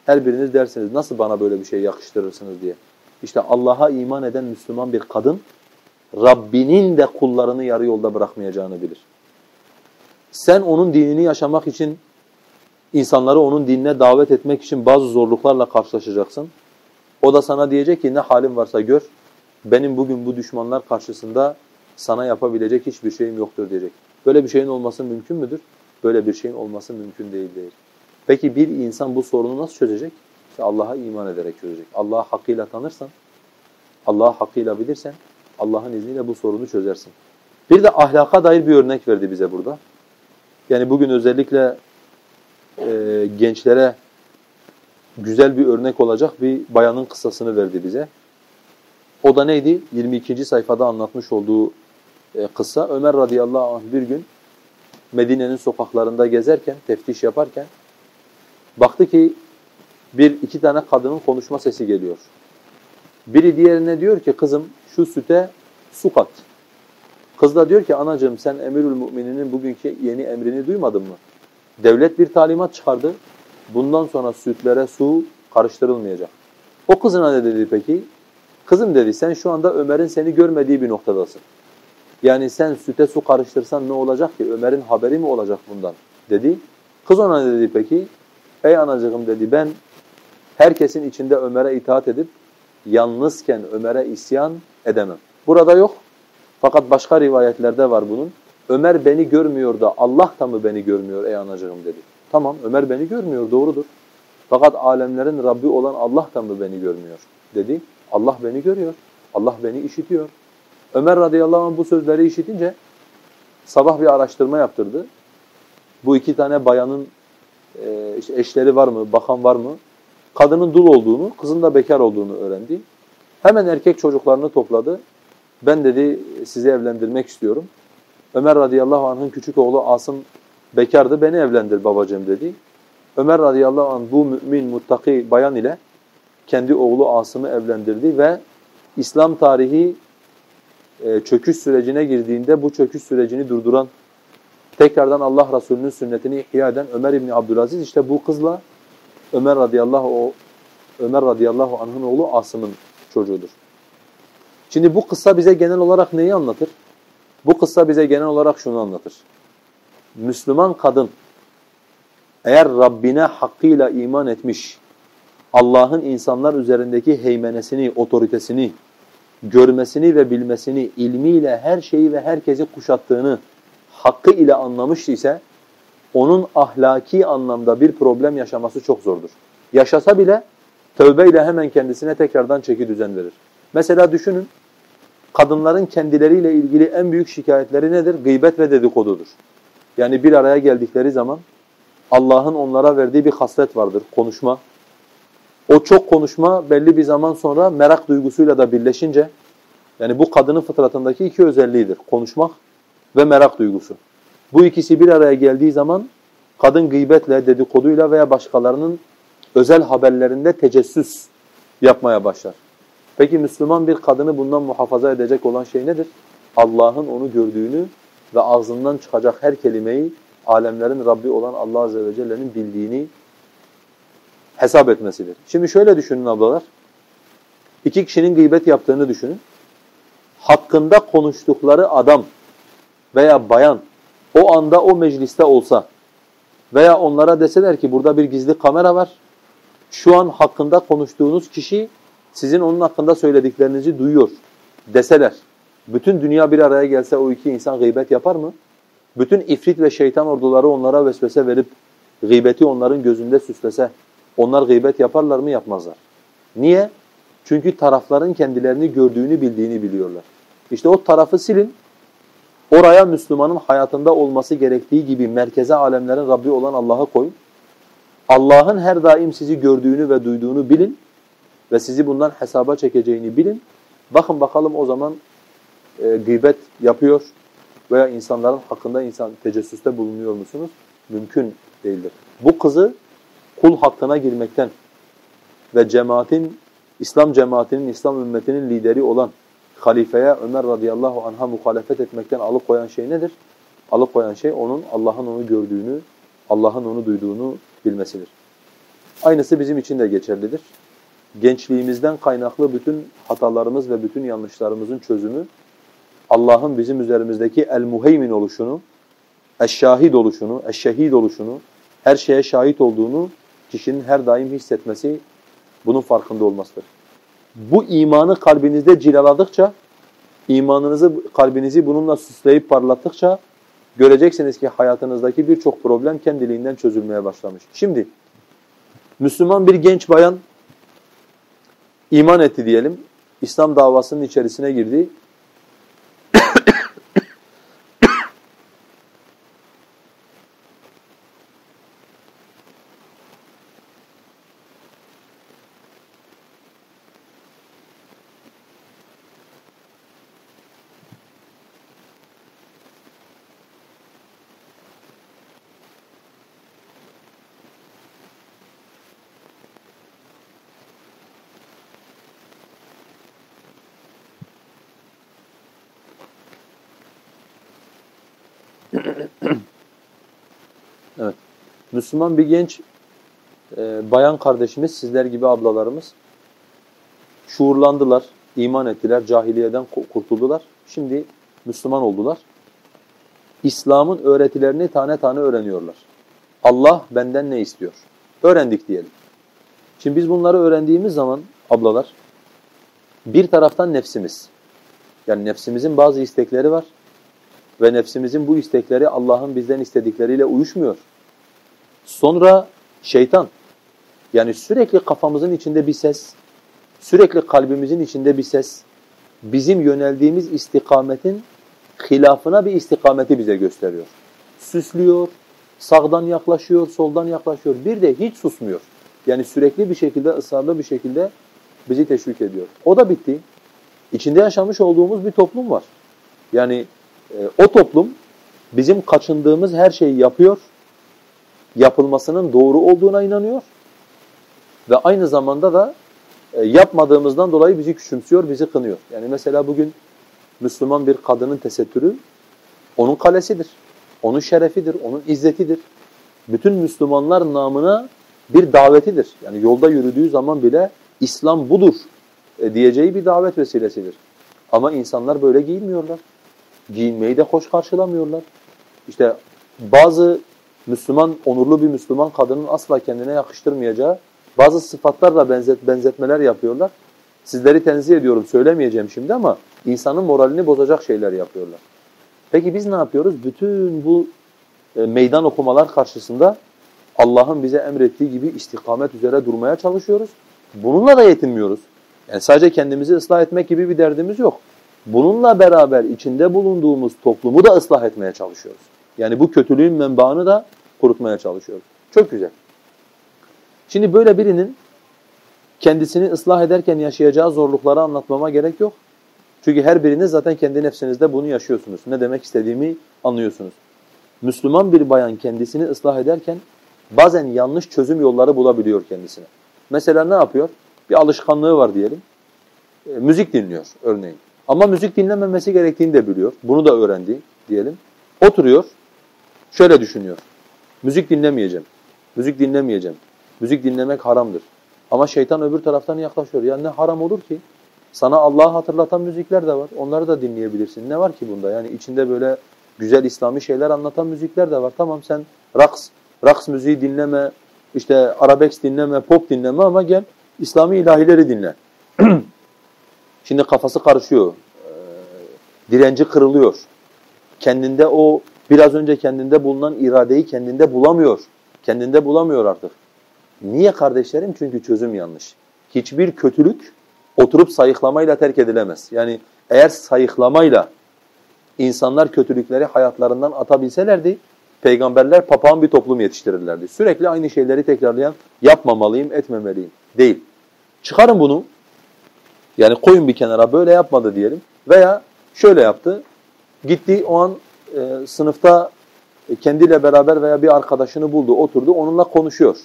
Her biriniz dersiniz nasıl bana böyle bir şey yakıştırırsınız diye. İşte Allah'a iman eden Müslüman bir kadın Rabbinin de kullarını yarı yolda bırakmayacağını bilir. Sen onun dinini yaşamak için insanları onun dinine davet etmek için bazı zorluklarla karşılaşacaksın. O da sana diyecek ki ne halin varsa gör. Benim bugün bu düşmanlar karşısında sana yapabilecek hiçbir şeyim yoktur diyecek. Böyle bir şeyin olması mümkün müdür? Böyle bir şeyin olması mümkün değil değil. Peki bir insan bu sorunu nasıl çözecek? İşte Allah'a iman ederek çözecek. Allah'ı hakkıyla tanırsan, Allah'ı hakkıyla bilirsen Allah'ın izniyle bu sorunu çözersin. Bir de ahlaka dair bir örnek verdi bize burada. Yani bugün özellikle e, gençlere güzel bir örnek olacak bir bayanın kıssasını verdi bize. O da neydi? 22. sayfada anlatmış olduğu e, kıssa. Ömer radıyallahu anh bir gün Medine'nin sokaklarında gezerken, teftiş yaparken baktı ki bir iki tane kadının konuşma sesi geliyor. Biri diğerine diyor ki kızım şu süte su kat. Kız da diyor ki anacığım sen emirül mümininin bugünkü yeni emrini duymadın mı? Devlet bir talimat çıkardı. Bundan sonra sütlere su karıştırılmayacak. O kızına ne dedi peki? Kızım dedi sen şu anda Ömer'in seni görmediği bir noktadasın. Yani sen süte su karıştırsan ne olacak ki? Ömer'in haberi mi olacak bundan? Dedi. Kız ona ne dedi peki? Ey anacığım dedi ben herkesin içinde Ömer'e itaat edip yalnızken Ömer'e isyan edemem. Burada yok. Fakat başka rivayetlerde var bunun. Ömer beni görmüyor da Allah da mı beni görmüyor ey anacığım dedi. Tamam Ömer beni görmüyor doğrudur. Fakat alemlerin Rabbi olan Allah da mı beni görmüyor dedi. Allah beni görüyor. Allah beni işitiyor. Ömer radıyallahu anh bu sözleri işitince sabah bir araştırma yaptırdı. Bu iki tane bayanın e, eşleri var mı, bakan var mı? Kadının dul olduğunu, kızın da bekar olduğunu öğrendi. Hemen erkek çocuklarını topladı. Ben dedi sizi evlendirmek istiyorum. Ömer radıyallahu anh'ın küçük oğlu Asım bekardı, beni evlendir babacığım dedi. Ömer radıyallahu anh bu mümin, muttaki bayan ile kendi oğlu Asım'ı evlendirdi ve İslam tarihi e, çöküş sürecine girdiğinde bu çöküş sürecini durduran, tekrardan Allah Resulü'nün sünnetini ihya eden Ömer İbni Abdülaziz işte bu kızla Ömer radıyallahu Ömer radıyallahu anh'ın oğlu Asım'ın çocuğudur. Şimdi bu kıssa bize genel olarak neyi anlatır? Bu kıssa bize genel olarak şunu anlatır. Müslüman kadın eğer Rabbine hakkıyla iman etmiş, Allah'ın insanlar üzerindeki heymenesini, otoritesini, görmesini ve bilmesini, ilmiyle her şeyi ve herkesi kuşattığını hakkı ile anlamış ise onun ahlaki anlamda bir problem yaşaması çok zordur. Yaşasa bile tövbeyle hemen kendisine tekrardan çeki düzen verir. Mesela düşünün, kadınların kendileriyle ilgili en büyük şikayetleri nedir? Gıybet ve dedikodudur. Yani bir araya geldikleri zaman Allah'ın onlara verdiği bir haslet vardır, konuşma. O çok konuşma belli bir zaman sonra merak duygusuyla da birleşince, yani bu kadının fıtratındaki iki özelliğidir, konuşmak ve merak duygusu. Bu ikisi bir araya geldiği zaman kadın gıybetle, dedikoduyla veya başkalarının özel haberlerinde tecessüs yapmaya başlar. Peki Müslüman bir kadını bundan muhafaza edecek olan şey nedir? Allah'ın onu gördüğünü ve ağzından çıkacak her kelimeyi alemlerin Rabbi olan Allah Azze ve Celle'nin bildiğini hesap etmesidir. Şimdi şöyle düşünün ablalar. İki kişinin gıybet yaptığını düşünün. Hakkında konuştukları adam veya bayan o anda o mecliste olsa veya onlara deseler ki burada bir gizli kamera var. Şu an hakkında konuştuğunuz kişi sizin onun hakkında söylediklerinizi duyuyor deseler. Bütün dünya bir araya gelse o iki insan gıybet yapar mı? Bütün ifrit ve şeytan orduları onlara vesvese verip gıybeti onların gözünde süslese onlar gıybet yaparlar mı? Yapmazlar. Niye? Çünkü tarafların kendilerini gördüğünü bildiğini biliyorlar. İşte o tarafı silin. Oraya Müslümanın hayatında olması gerektiği gibi merkeze alemlerin Rabbi olan Allah'a koyun. Allah'ın her daim sizi gördüğünü ve duyduğunu bilin ve sizi bundan hesaba çekeceğini bilin. Bakın bakalım o zaman e, gıybet yapıyor veya insanların hakkında insan tecessüste bulunuyor musunuz? Mümkün değildir. Bu kızı kul hakkına girmekten ve cemaatin, İslam cemaatinin, İslam ümmetinin lideri olan halifeye Ömer radıyallahu anh'a muhalefet etmekten alıkoyan şey nedir? Alıkoyan şey onun Allah'ın onu gördüğünü, Allah'ın onu duyduğunu bilmesidir. Aynısı bizim için de geçerlidir. Gençliğimizden kaynaklı bütün hatalarımız ve bütün yanlışlarımızın çözümü Allah'ın bizim üzerimizdeki el-muheymin oluşunu, eş-şahid oluşunu, eş-şehid oluşunu, her şeye şahit olduğunu kişinin her daim hissetmesi, bunun farkında olmasıdır. Bu imanı kalbinizde cilaladıkça, imanınızı, kalbinizi bununla süsleyip parlattıkça göreceksiniz ki hayatınızdaki birçok problem kendiliğinden çözülmeye başlamış. Şimdi Müslüman bir genç bayan iman etti diyelim, İslam davasının içerisine girdi. Müslüman bir genç e, bayan kardeşimiz, sizler gibi ablalarımız şuurlandılar, iman ettiler, cahiliyeden kurtuldular. Şimdi Müslüman oldular. İslam'ın öğretilerini tane tane öğreniyorlar. Allah benden ne istiyor? Öğrendik diyelim. Şimdi biz bunları öğrendiğimiz zaman ablalar bir taraftan nefsimiz. Yani nefsimizin bazı istekleri var ve nefsimizin bu istekleri Allah'ın bizden istedikleriyle uyuşmuyor. Sonra şeytan yani sürekli kafamızın içinde bir ses, sürekli kalbimizin içinde bir ses bizim yöneldiğimiz istikametin hilafına bir istikameti bize gösteriyor. Süslüyor, sağdan yaklaşıyor, soldan yaklaşıyor. Bir de hiç susmuyor. Yani sürekli bir şekilde, ısrarlı bir şekilde bizi teşvik ediyor. O da bitti. İçinde yaşamış olduğumuz bir toplum var. Yani e, o toplum bizim kaçındığımız her şeyi yapıyor, yapılmasının doğru olduğuna inanıyor ve aynı zamanda da e, yapmadığımızdan dolayı bizi küçümsüyor, bizi kınıyor. Yani mesela bugün Müslüman bir kadının tesettürü onun kalesidir, onun şerefidir, onun izzetidir. Bütün Müslümanlar namına bir davetidir. Yani yolda yürüdüğü zaman bile İslam budur e, diyeceği bir davet vesilesidir. Ama insanlar böyle giyinmiyorlar giyinmeyi de hoş karşılamıyorlar. İşte bazı Müslüman, onurlu bir Müslüman kadının asla kendine yakıştırmayacağı bazı sıfatlarla benzet, benzetmeler yapıyorlar. Sizleri tenzih ediyorum, söylemeyeceğim şimdi ama insanın moralini bozacak şeyler yapıyorlar. Peki biz ne yapıyoruz? Bütün bu e, meydan okumalar karşısında Allah'ın bize emrettiği gibi istikamet üzere durmaya çalışıyoruz. Bununla da yetinmiyoruz. Yani sadece kendimizi ıslah etmek gibi bir derdimiz yok. Bununla beraber içinde bulunduğumuz toplumu da ıslah etmeye çalışıyoruz. Yani bu kötülüğün menbaını da kurutmaya çalışıyoruz. Çok güzel. Şimdi böyle birinin kendisini ıslah ederken yaşayacağı zorlukları anlatmama gerek yok. Çünkü her biriniz zaten kendi nefsinizde bunu yaşıyorsunuz. Ne demek istediğimi anlıyorsunuz. Müslüman bir bayan kendisini ıslah ederken bazen yanlış çözüm yolları bulabiliyor kendisine. Mesela ne yapıyor? bir alışkanlığı var diyelim. E, müzik dinliyor örneğin. Ama müzik dinlememesi gerektiğini de biliyor. Bunu da öğrendi diyelim. Oturuyor, şöyle düşünüyor. Müzik dinlemeyeceğim, müzik dinlemeyeceğim. Müzik dinlemek haramdır. Ama şeytan öbür taraftan yaklaşıyor. Ya ne haram olur ki? Sana Allah'ı hatırlatan müzikler de var. Onları da dinleyebilirsin. Ne var ki bunda? Yani içinde böyle güzel İslami şeyler anlatan müzikler de var. Tamam sen raks, raks müziği dinleme, işte arabesk dinleme, pop dinleme ama gel İslami ilahileri dinle. Şimdi kafası karışıyor. Ee, direnci kırılıyor. Kendinde o biraz önce kendinde bulunan iradeyi kendinde bulamıyor. Kendinde bulamıyor artık. Niye kardeşlerim? Çünkü çözüm yanlış. Hiçbir kötülük oturup sayıklamayla terk edilemez. Yani eğer sayıklamayla insanlar kötülükleri hayatlarından atabilselerdi, peygamberler papağan bir toplum yetiştirirlerdi. Sürekli aynı şeyleri tekrarlayan, yapmamalıyım, etmemeliyim değil. Çıkarın bunu, yani koyun bir kenara böyle yapmadı diyelim veya şöyle yaptı, gitti o an e, sınıfta kendiyle beraber veya bir arkadaşını buldu, oturdu, onunla konuşuyor.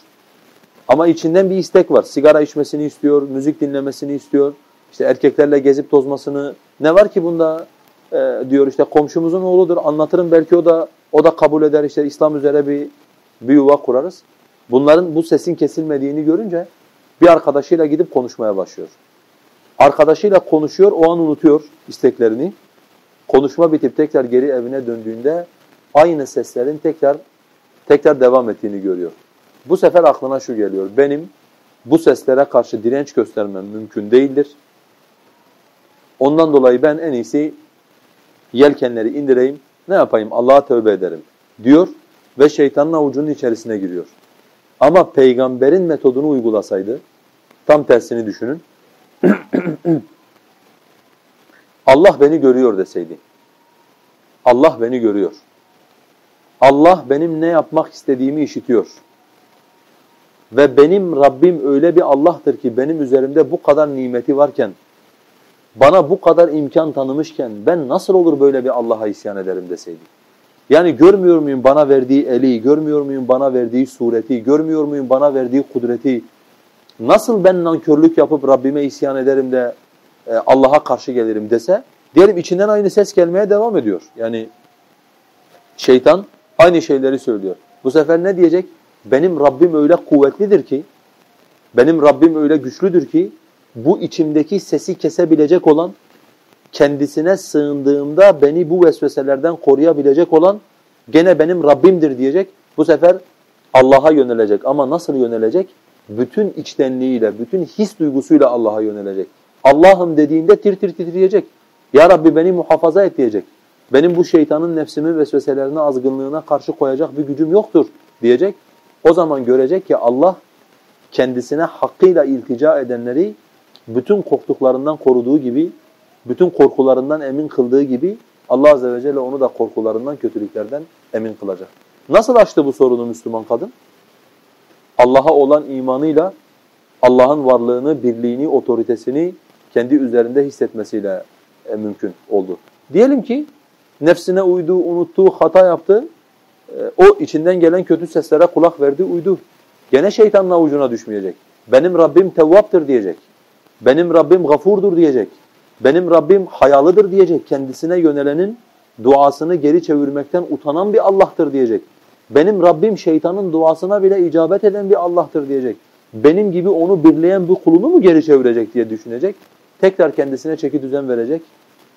Ama içinden bir istek var. Sigara içmesini istiyor, müzik dinlemesini istiyor. İşte erkeklerle gezip tozmasını. Ne var ki bunda e, diyor işte komşumuzun oğludur. Anlatırım belki o da o da kabul eder. işte İslam üzere bir bir yuva kurarız. Bunların bu sesin kesilmediğini görünce bir arkadaşıyla gidip konuşmaya başlıyor. Arkadaşıyla konuşuyor, o an unutuyor isteklerini. Konuşma bitip tekrar geri evine döndüğünde aynı seslerin tekrar tekrar devam ettiğini görüyor. Bu sefer aklına şu geliyor. Benim bu seslere karşı direnç göstermem mümkün değildir. Ondan dolayı ben en iyisi yelkenleri indireyim, ne yapayım Allah'a tövbe ederim diyor ve şeytanın avucunun içerisine giriyor. Ama peygamberin metodunu uygulasaydı, tam tersini düşünün. Allah beni görüyor deseydi. Allah beni görüyor. Allah benim ne yapmak istediğimi işitiyor. Ve benim Rabbim öyle bir Allah'tır ki benim üzerimde bu kadar nimeti varken, bana bu kadar imkan tanımışken ben nasıl olur böyle bir Allah'a isyan ederim deseydi. Yani görmüyor muyum bana verdiği eli, görmüyor muyum bana verdiği sureti, görmüyor muyum bana verdiği kudreti, nasıl ben nankörlük yapıp Rabbime isyan ederim de e, Allah'a karşı gelirim dese, diyelim içinden aynı ses gelmeye devam ediyor. Yani şeytan aynı şeyleri söylüyor. Bu sefer ne diyecek? benim Rabbim öyle kuvvetlidir ki, benim Rabbim öyle güçlüdür ki, bu içimdeki sesi kesebilecek olan, kendisine sığındığımda beni bu vesveselerden koruyabilecek olan gene benim Rabbimdir diyecek. Bu sefer Allah'a yönelecek ama nasıl yönelecek? Bütün içtenliğiyle, bütün his duygusuyla Allah'a yönelecek. Allah'ım dediğinde tir tir titreyecek. Ya Rabbi beni muhafaza et diyecek. Benim bu şeytanın nefsimin vesveselerine, azgınlığına karşı koyacak bir gücüm yoktur diyecek. O zaman görecek ki Allah kendisine hakkıyla iltica edenleri bütün korktuklarından koruduğu gibi, bütün korkularından emin kıldığı gibi Allah Azze ve Celle onu da korkularından, kötülüklerden emin kılacak. Nasıl açtı bu sorunu Müslüman kadın? Allah'a olan imanıyla Allah'ın varlığını, birliğini, otoritesini kendi üzerinde hissetmesiyle e, mümkün oldu. Diyelim ki nefsine uydu, unuttu, hata yaptı. Ee, o içinden gelen kötü seslere kulak verdi, uydu. Gene şeytanın avucuna düşmeyecek. Benim Rabbim tevvaptır diyecek. Benim Rabbim gafurdur diyecek. Benim Rabbim hayalıdır diyecek. Kendisine yönelenin duasını geri çevirmekten utanan bir Allah'tır diyecek. Benim Rabbim şeytanın duasına bile icabet eden bir Allah'tır diyecek. Benim gibi onu birleyen bu kulunu mu geri çevirecek diye düşünecek. Tekrar kendisine çeki düzen verecek.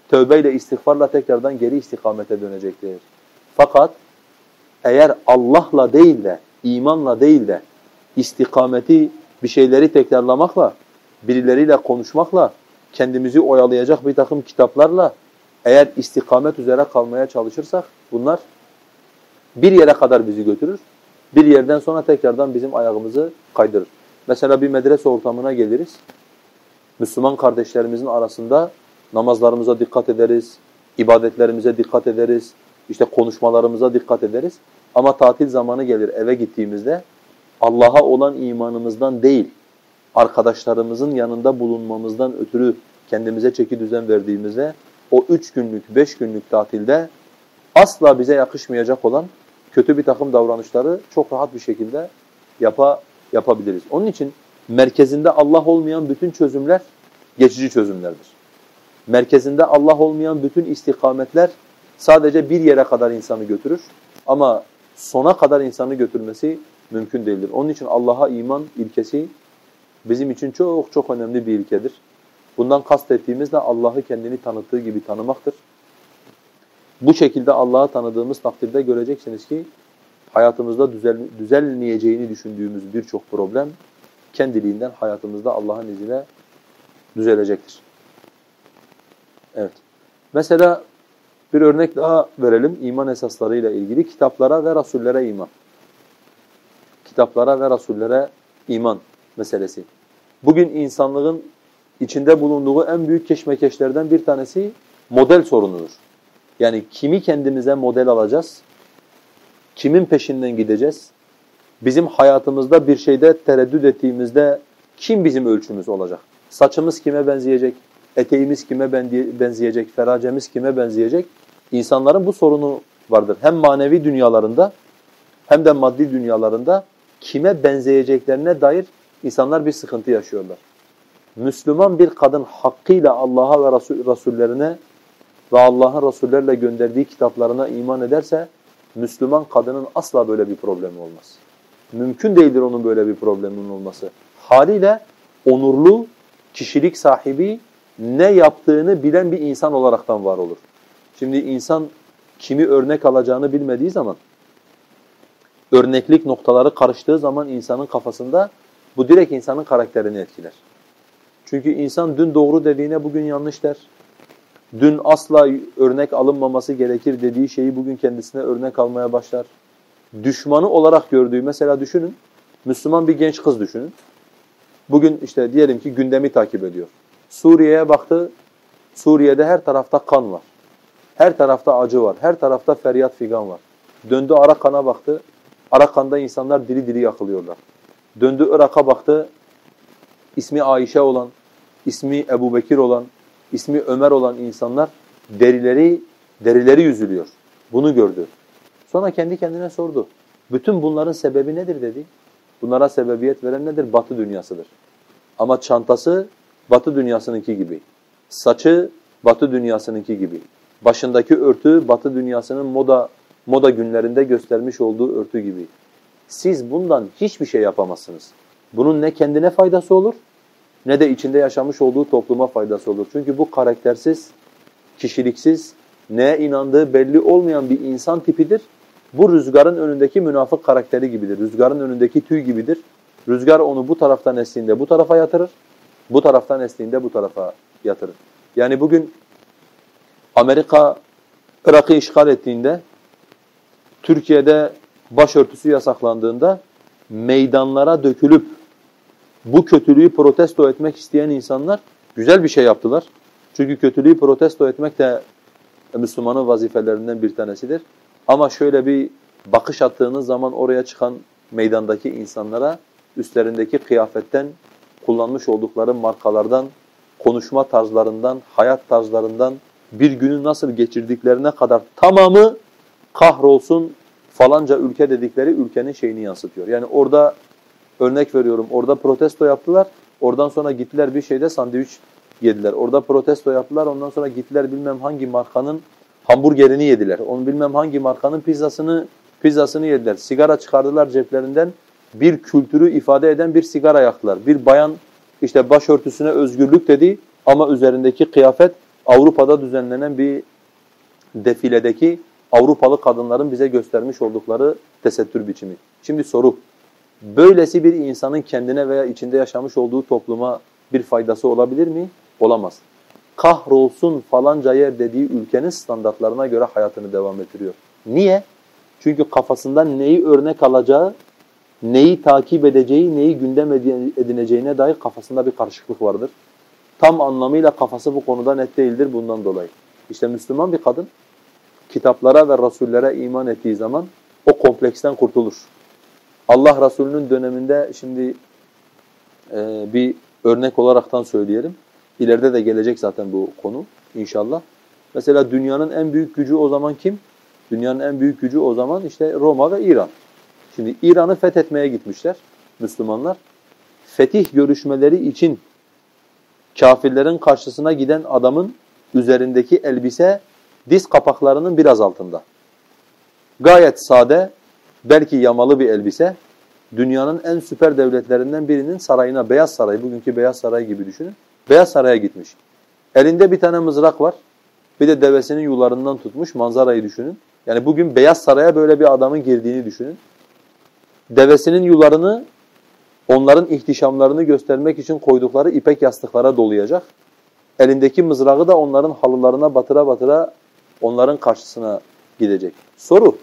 Tövbeyle, istiğfarla tekrardan geri istikamete dönecektir. Fakat eğer Allah'la değil de, imanla değil de istikameti bir şeyleri tekrarlamakla, birileriyle konuşmakla, kendimizi oyalayacak bir takım kitaplarla eğer istikamet üzere kalmaya çalışırsak bunlar bir yere kadar bizi götürür. Bir yerden sonra tekrardan bizim ayağımızı kaydırır. Mesela bir medrese ortamına geliriz. Müslüman kardeşlerimizin arasında namazlarımıza dikkat ederiz, ibadetlerimize dikkat ederiz, işte konuşmalarımıza dikkat ederiz. Ama tatil zamanı gelir eve gittiğimizde Allah'a olan imanımızdan değil, arkadaşlarımızın yanında bulunmamızdan ötürü kendimize çeki düzen verdiğimizde o üç günlük, beş günlük tatilde asla bize yakışmayacak olan kötü bir takım davranışları çok rahat bir şekilde yapa, yapabiliriz. Onun için merkezinde Allah olmayan bütün çözümler geçici çözümlerdir. Merkezinde Allah olmayan bütün istikametler sadece bir yere kadar insanı götürür ama sona kadar insanı götürmesi mümkün değildir. Onun için Allah'a iman ilkesi bizim için çok çok önemli bir ilkedir. Bundan kastettiğimiz de Allah'ı kendini tanıttığı gibi tanımaktır. Bu şekilde Allah'ı tanıdığımız takdirde göreceksiniz ki hayatımızda düzel, düzelmeyeceğini düşündüğümüz birçok problem kendiliğinden hayatımızda Allah'ın izniyle düzelecektir. Evet. Mesela bir örnek daha verelim iman esaslarıyla ilgili. Kitaplara ve rasullere iman. Kitaplara ve rasullere iman meselesi. Bugün insanlığın içinde bulunduğu en büyük keşmekeşlerden bir tanesi model sorunudur. Yani kimi kendimize model alacağız, kimin peşinden gideceğiz, bizim hayatımızda bir şeyde tereddüt ettiğimizde kim bizim ölçümüz olacak? Saçımız kime benzeyecek, eteğimiz kime benzeyecek, feracemiz kime benzeyecek? İnsanların bu sorunu vardır. Hem manevi dünyalarında hem de maddi dünyalarında kime benzeyeceklerine dair insanlar bir sıkıntı yaşıyorlar. Müslüman bir kadın hakkıyla Allah'a ve Resul, Resullerine ve Allah'ın Resullerle gönderdiği kitaplarına iman ederse Müslüman kadının asla böyle bir problemi olmaz. Mümkün değildir onun böyle bir probleminin olması. Haliyle onurlu, kişilik sahibi, ne yaptığını bilen bir insan olaraktan var olur. Şimdi insan kimi örnek alacağını bilmediği zaman, örneklik noktaları karıştığı zaman insanın kafasında bu direkt insanın karakterini etkiler. Çünkü insan dün doğru dediğine bugün yanlış der. Dün asla örnek alınmaması gerekir dediği şeyi bugün kendisine örnek almaya başlar. Düşmanı olarak gördüğü mesela düşünün, Müslüman bir genç kız düşünün. Bugün işte diyelim ki gündemi takip ediyor. Suriye'ye baktı, Suriye'de her tarafta kan var. Her tarafta acı var, her tarafta feryat figan var. Döndü Arakan'a baktı, Arakan'da insanlar diri diri yakılıyorlar. Döndü Irak'a baktı, ismi Ayşe olan, ismi Ebu Bekir olan, ismi Ömer olan insanlar derileri derileri yüzülüyor. Bunu gördü. Sonra kendi kendine sordu. Bütün bunların sebebi nedir dedi. Bunlara sebebiyet veren nedir? Batı dünyasıdır. Ama çantası Batı dünyasınınki gibi. Saçı Batı dünyasınınki gibi. Başındaki örtü Batı dünyasının moda moda günlerinde göstermiş olduğu örtü gibi. Siz bundan hiçbir şey yapamazsınız. Bunun ne kendine faydası olur ne de içinde yaşamış olduğu topluma faydası olur. Çünkü bu karaktersiz, kişiliksiz, neye inandığı belli olmayan bir insan tipidir. Bu rüzgarın önündeki münafık karakteri gibidir. Rüzgarın önündeki tüy gibidir. Rüzgar onu bu taraftan estiğinde bu tarafa yatırır. Bu taraftan estiğinde bu tarafa yatırır. Yani bugün Amerika Irak'ı işgal ettiğinde Türkiye'de başörtüsü yasaklandığında meydanlara dökülüp bu kötülüğü protesto etmek isteyen insanlar güzel bir şey yaptılar. Çünkü kötülüğü protesto etmek de Müslümanın vazifelerinden bir tanesidir. Ama şöyle bir bakış attığınız zaman oraya çıkan meydandaki insanlara üstlerindeki kıyafetten, kullanmış oldukları markalardan, konuşma tarzlarından, hayat tarzlarından, bir günü nasıl geçirdiklerine kadar tamamı kahrolsun falanca ülke dedikleri ülkenin şeyini yansıtıyor. Yani orada örnek veriyorum orada protesto yaptılar. Oradan sonra gittiler bir şeyde sandviç yediler. Orada protesto yaptılar. Ondan sonra gittiler bilmem hangi markanın hamburgerini yediler. Onu bilmem hangi markanın pizzasını pizzasını yediler. Sigara çıkardılar ceplerinden. Bir kültürü ifade eden bir sigara yaktılar. Bir bayan işte başörtüsüne özgürlük dedi ama üzerindeki kıyafet Avrupa'da düzenlenen bir defiledeki Avrupalı kadınların bize göstermiş oldukları tesettür biçimi. Şimdi soru, böylesi bir insanın kendine veya içinde yaşamış olduğu topluma bir faydası olabilir mi? Olamaz. Kahrolsun falanca yer dediği ülkenin standartlarına göre hayatını devam ettiriyor. Niye? Çünkü kafasında neyi örnek alacağı, neyi takip edeceği, neyi gündem edineceğine dair kafasında bir karışıklık vardır. Tam anlamıyla kafası bu konuda net değildir bundan dolayı. İşte Müslüman bir kadın kitaplara ve rasullere iman ettiği zaman o kompleksten kurtulur. Allah Resulü'nün döneminde şimdi e, bir örnek olaraktan söyleyelim. İleride de gelecek zaten bu konu inşallah. Mesela dünyanın en büyük gücü o zaman kim? Dünyanın en büyük gücü o zaman işte Roma ve İran. Şimdi İran'ı fethetmeye gitmişler Müslümanlar. fetih görüşmeleri için kafirlerin karşısına giden adamın üzerindeki elbise diz kapaklarının biraz altında. Gayet sade, belki yamalı bir elbise. Dünyanın en süper devletlerinden birinin sarayına, Beyaz Saray, bugünkü Beyaz Saray gibi düşünün. Beyaz Saray'a gitmiş. Elinde bir tane mızrak var. Bir de devesinin yularından tutmuş manzarayı düşünün. Yani bugün Beyaz Saray'a böyle bir adamın girdiğini düşünün. Devesinin yularını onların ihtişamlarını göstermek için koydukları ipek yastıklara dolayacak. Elindeki mızrağı da onların halılarına batıra batıra onların karşısına gidecek. Soru,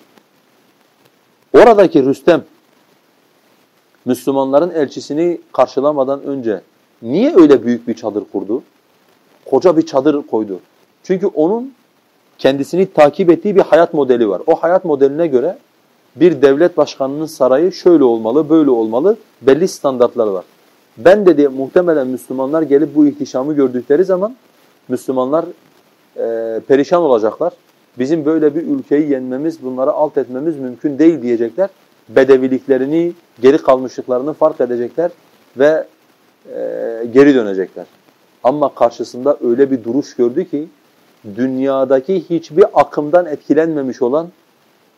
oradaki Rüstem Müslümanların elçisini karşılamadan önce niye öyle büyük bir çadır kurdu? Koca bir çadır koydu. Çünkü onun kendisini takip ettiği bir hayat modeli var. O hayat modeline göre bir devlet başkanının sarayı şöyle olmalı, böyle olmalı, belli standartları var. Ben dedi muhtemelen Müslümanlar gelip bu ihtişamı gördükleri zaman Müslümanlar e, perişan olacaklar. Bizim böyle bir ülkeyi yenmemiz, bunları alt etmemiz mümkün değil diyecekler. Bedeviliklerini, geri kalmışlıklarını fark edecekler ve geri dönecekler. Ama karşısında öyle bir duruş gördü ki dünyadaki hiçbir akımdan etkilenmemiş olan,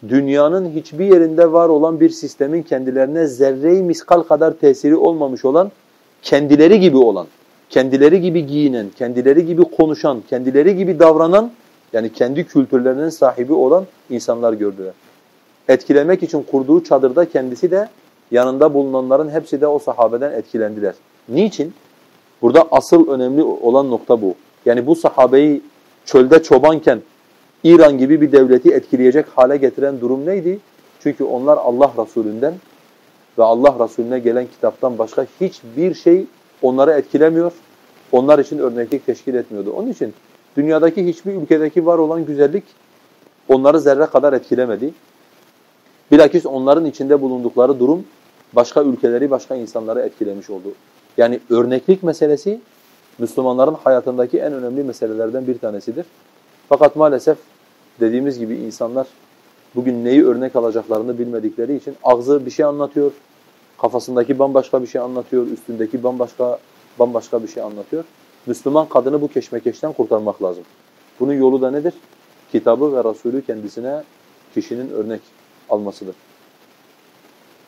dünyanın hiçbir yerinde var olan bir sistemin kendilerine zerre-i miskal kadar tesiri olmamış olan, kendileri gibi olan, kendileri gibi giyinen, kendileri gibi konuşan, kendileri gibi davranan, yani kendi kültürlerinin sahibi olan insanlar gördüler. Etkilemek için kurduğu çadırda kendisi de yanında bulunanların hepsi de o sahabeden etkilendiler. Niçin? Burada asıl önemli olan nokta bu. Yani bu sahabeyi çölde çobanken İran gibi bir devleti etkileyecek hale getiren durum neydi? Çünkü onlar Allah Resulünden ve Allah Resulüne gelen kitaptan başka hiçbir şey onları etkilemiyor, onlar için örneklik teşkil etmiyordu. Onun için dünyadaki hiçbir ülkedeki var olan güzellik onları zerre kadar etkilemedi. Bilakis onların içinde bulundukları durum başka ülkeleri, başka insanları etkilemiş oldu. Yani örneklik meselesi Müslümanların hayatındaki en önemli meselelerden bir tanesidir. Fakat maalesef dediğimiz gibi insanlar bugün neyi örnek alacaklarını bilmedikleri için ağzı bir şey anlatıyor, kafasındaki bambaşka bir şey anlatıyor, üstündeki bambaşka bambaşka bir şey anlatıyor. Müslüman kadını bu keşmekeşten kurtarmak lazım. Bunun yolu da nedir? Kitabı ve Resulü kendisine kişinin örnek almasıdır.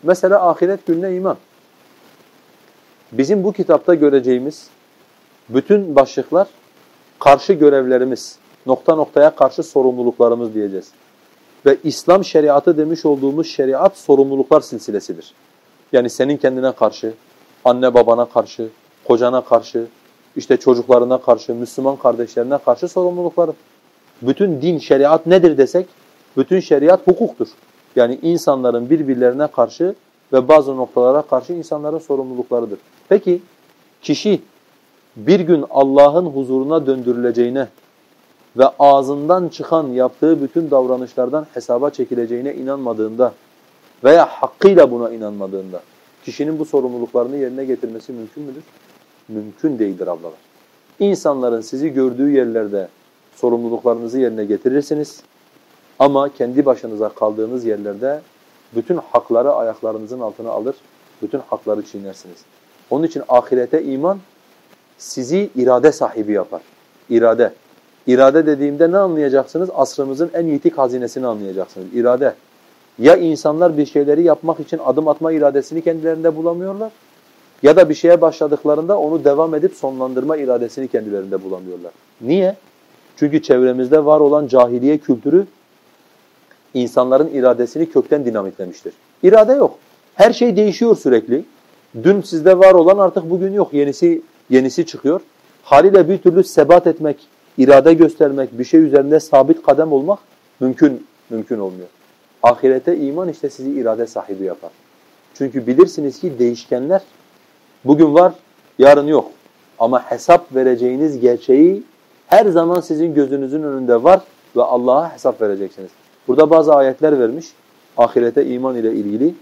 Mesela ahiret gününe iman. Bizim bu kitapta göreceğimiz bütün başlıklar karşı görevlerimiz, nokta noktaya karşı sorumluluklarımız diyeceğiz. Ve İslam şeriatı demiş olduğumuz şeriat sorumluluklar silsilesidir. Yani senin kendine karşı, anne babana karşı, kocana karşı, işte çocuklarına karşı, Müslüman kardeşlerine karşı sorumlulukları. Bütün din, şeriat nedir desek, bütün şeriat hukuktur. Yani insanların birbirlerine karşı ve bazı noktalara karşı insanların sorumluluklarıdır. Peki kişi bir gün Allah'ın huzuruna döndürüleceğine ve ağzından çıkan yaptığı bütün davranışlardan hesaba çekileceğine inanmadığında veya hakkıyla buna inanmadığında kişinin bu sorumluluklarını yerine getirmesi mümkün müdür? Mümkün değildir ablalar. İnsanların sizi gördüğü yerlerde sorumluluklarınızı yerine getirirsiniz ama kendi başınıza kaldığınız yerlerde bütün hakları ayaklarınızın altına alır, bütün hakları çiğnersiniz. Onun için ahirete iman sizi irade sahibi yapar. İrade. İrade dediğimde ne anlayacaksınız? Asrımızın en yitik hazinesini anlayacaksınız. İrade. Ya insanlar bir şeyleri yapmak için adım atma iradesini kendilerinde bulamıyorlar ya da bir şeye başladıklarında onu devam edip sonlandırma iradesini kendilerinde bulamıyorlar. Niye? Çünkü çevremizde var olan cahiliye kültürü insanların iradesini kökten dinamitlemiştir. İrade yok. Her şey değişiyor sürekli. Dün sizde var olan artık bugün yok. Yenisi yenisi çıkıyor. Haliyle bir türlü sebat etmek, irade göstermek, bir şey üzerinde sabit kadem olmak mümkün mümkün olmuyor. Ahirete iman işte sizi irade sahibi yapar. Çünkü bilirsiniz ki değişkenler bugün var, yarın yok. Ama hesap vereceğiniz gerçeği her zaman sizin gözünüzün önünde var ve Allah'a hesap vereceksiniz. Burada bazı ayetler vermiş. Ahirete iman ile ilgili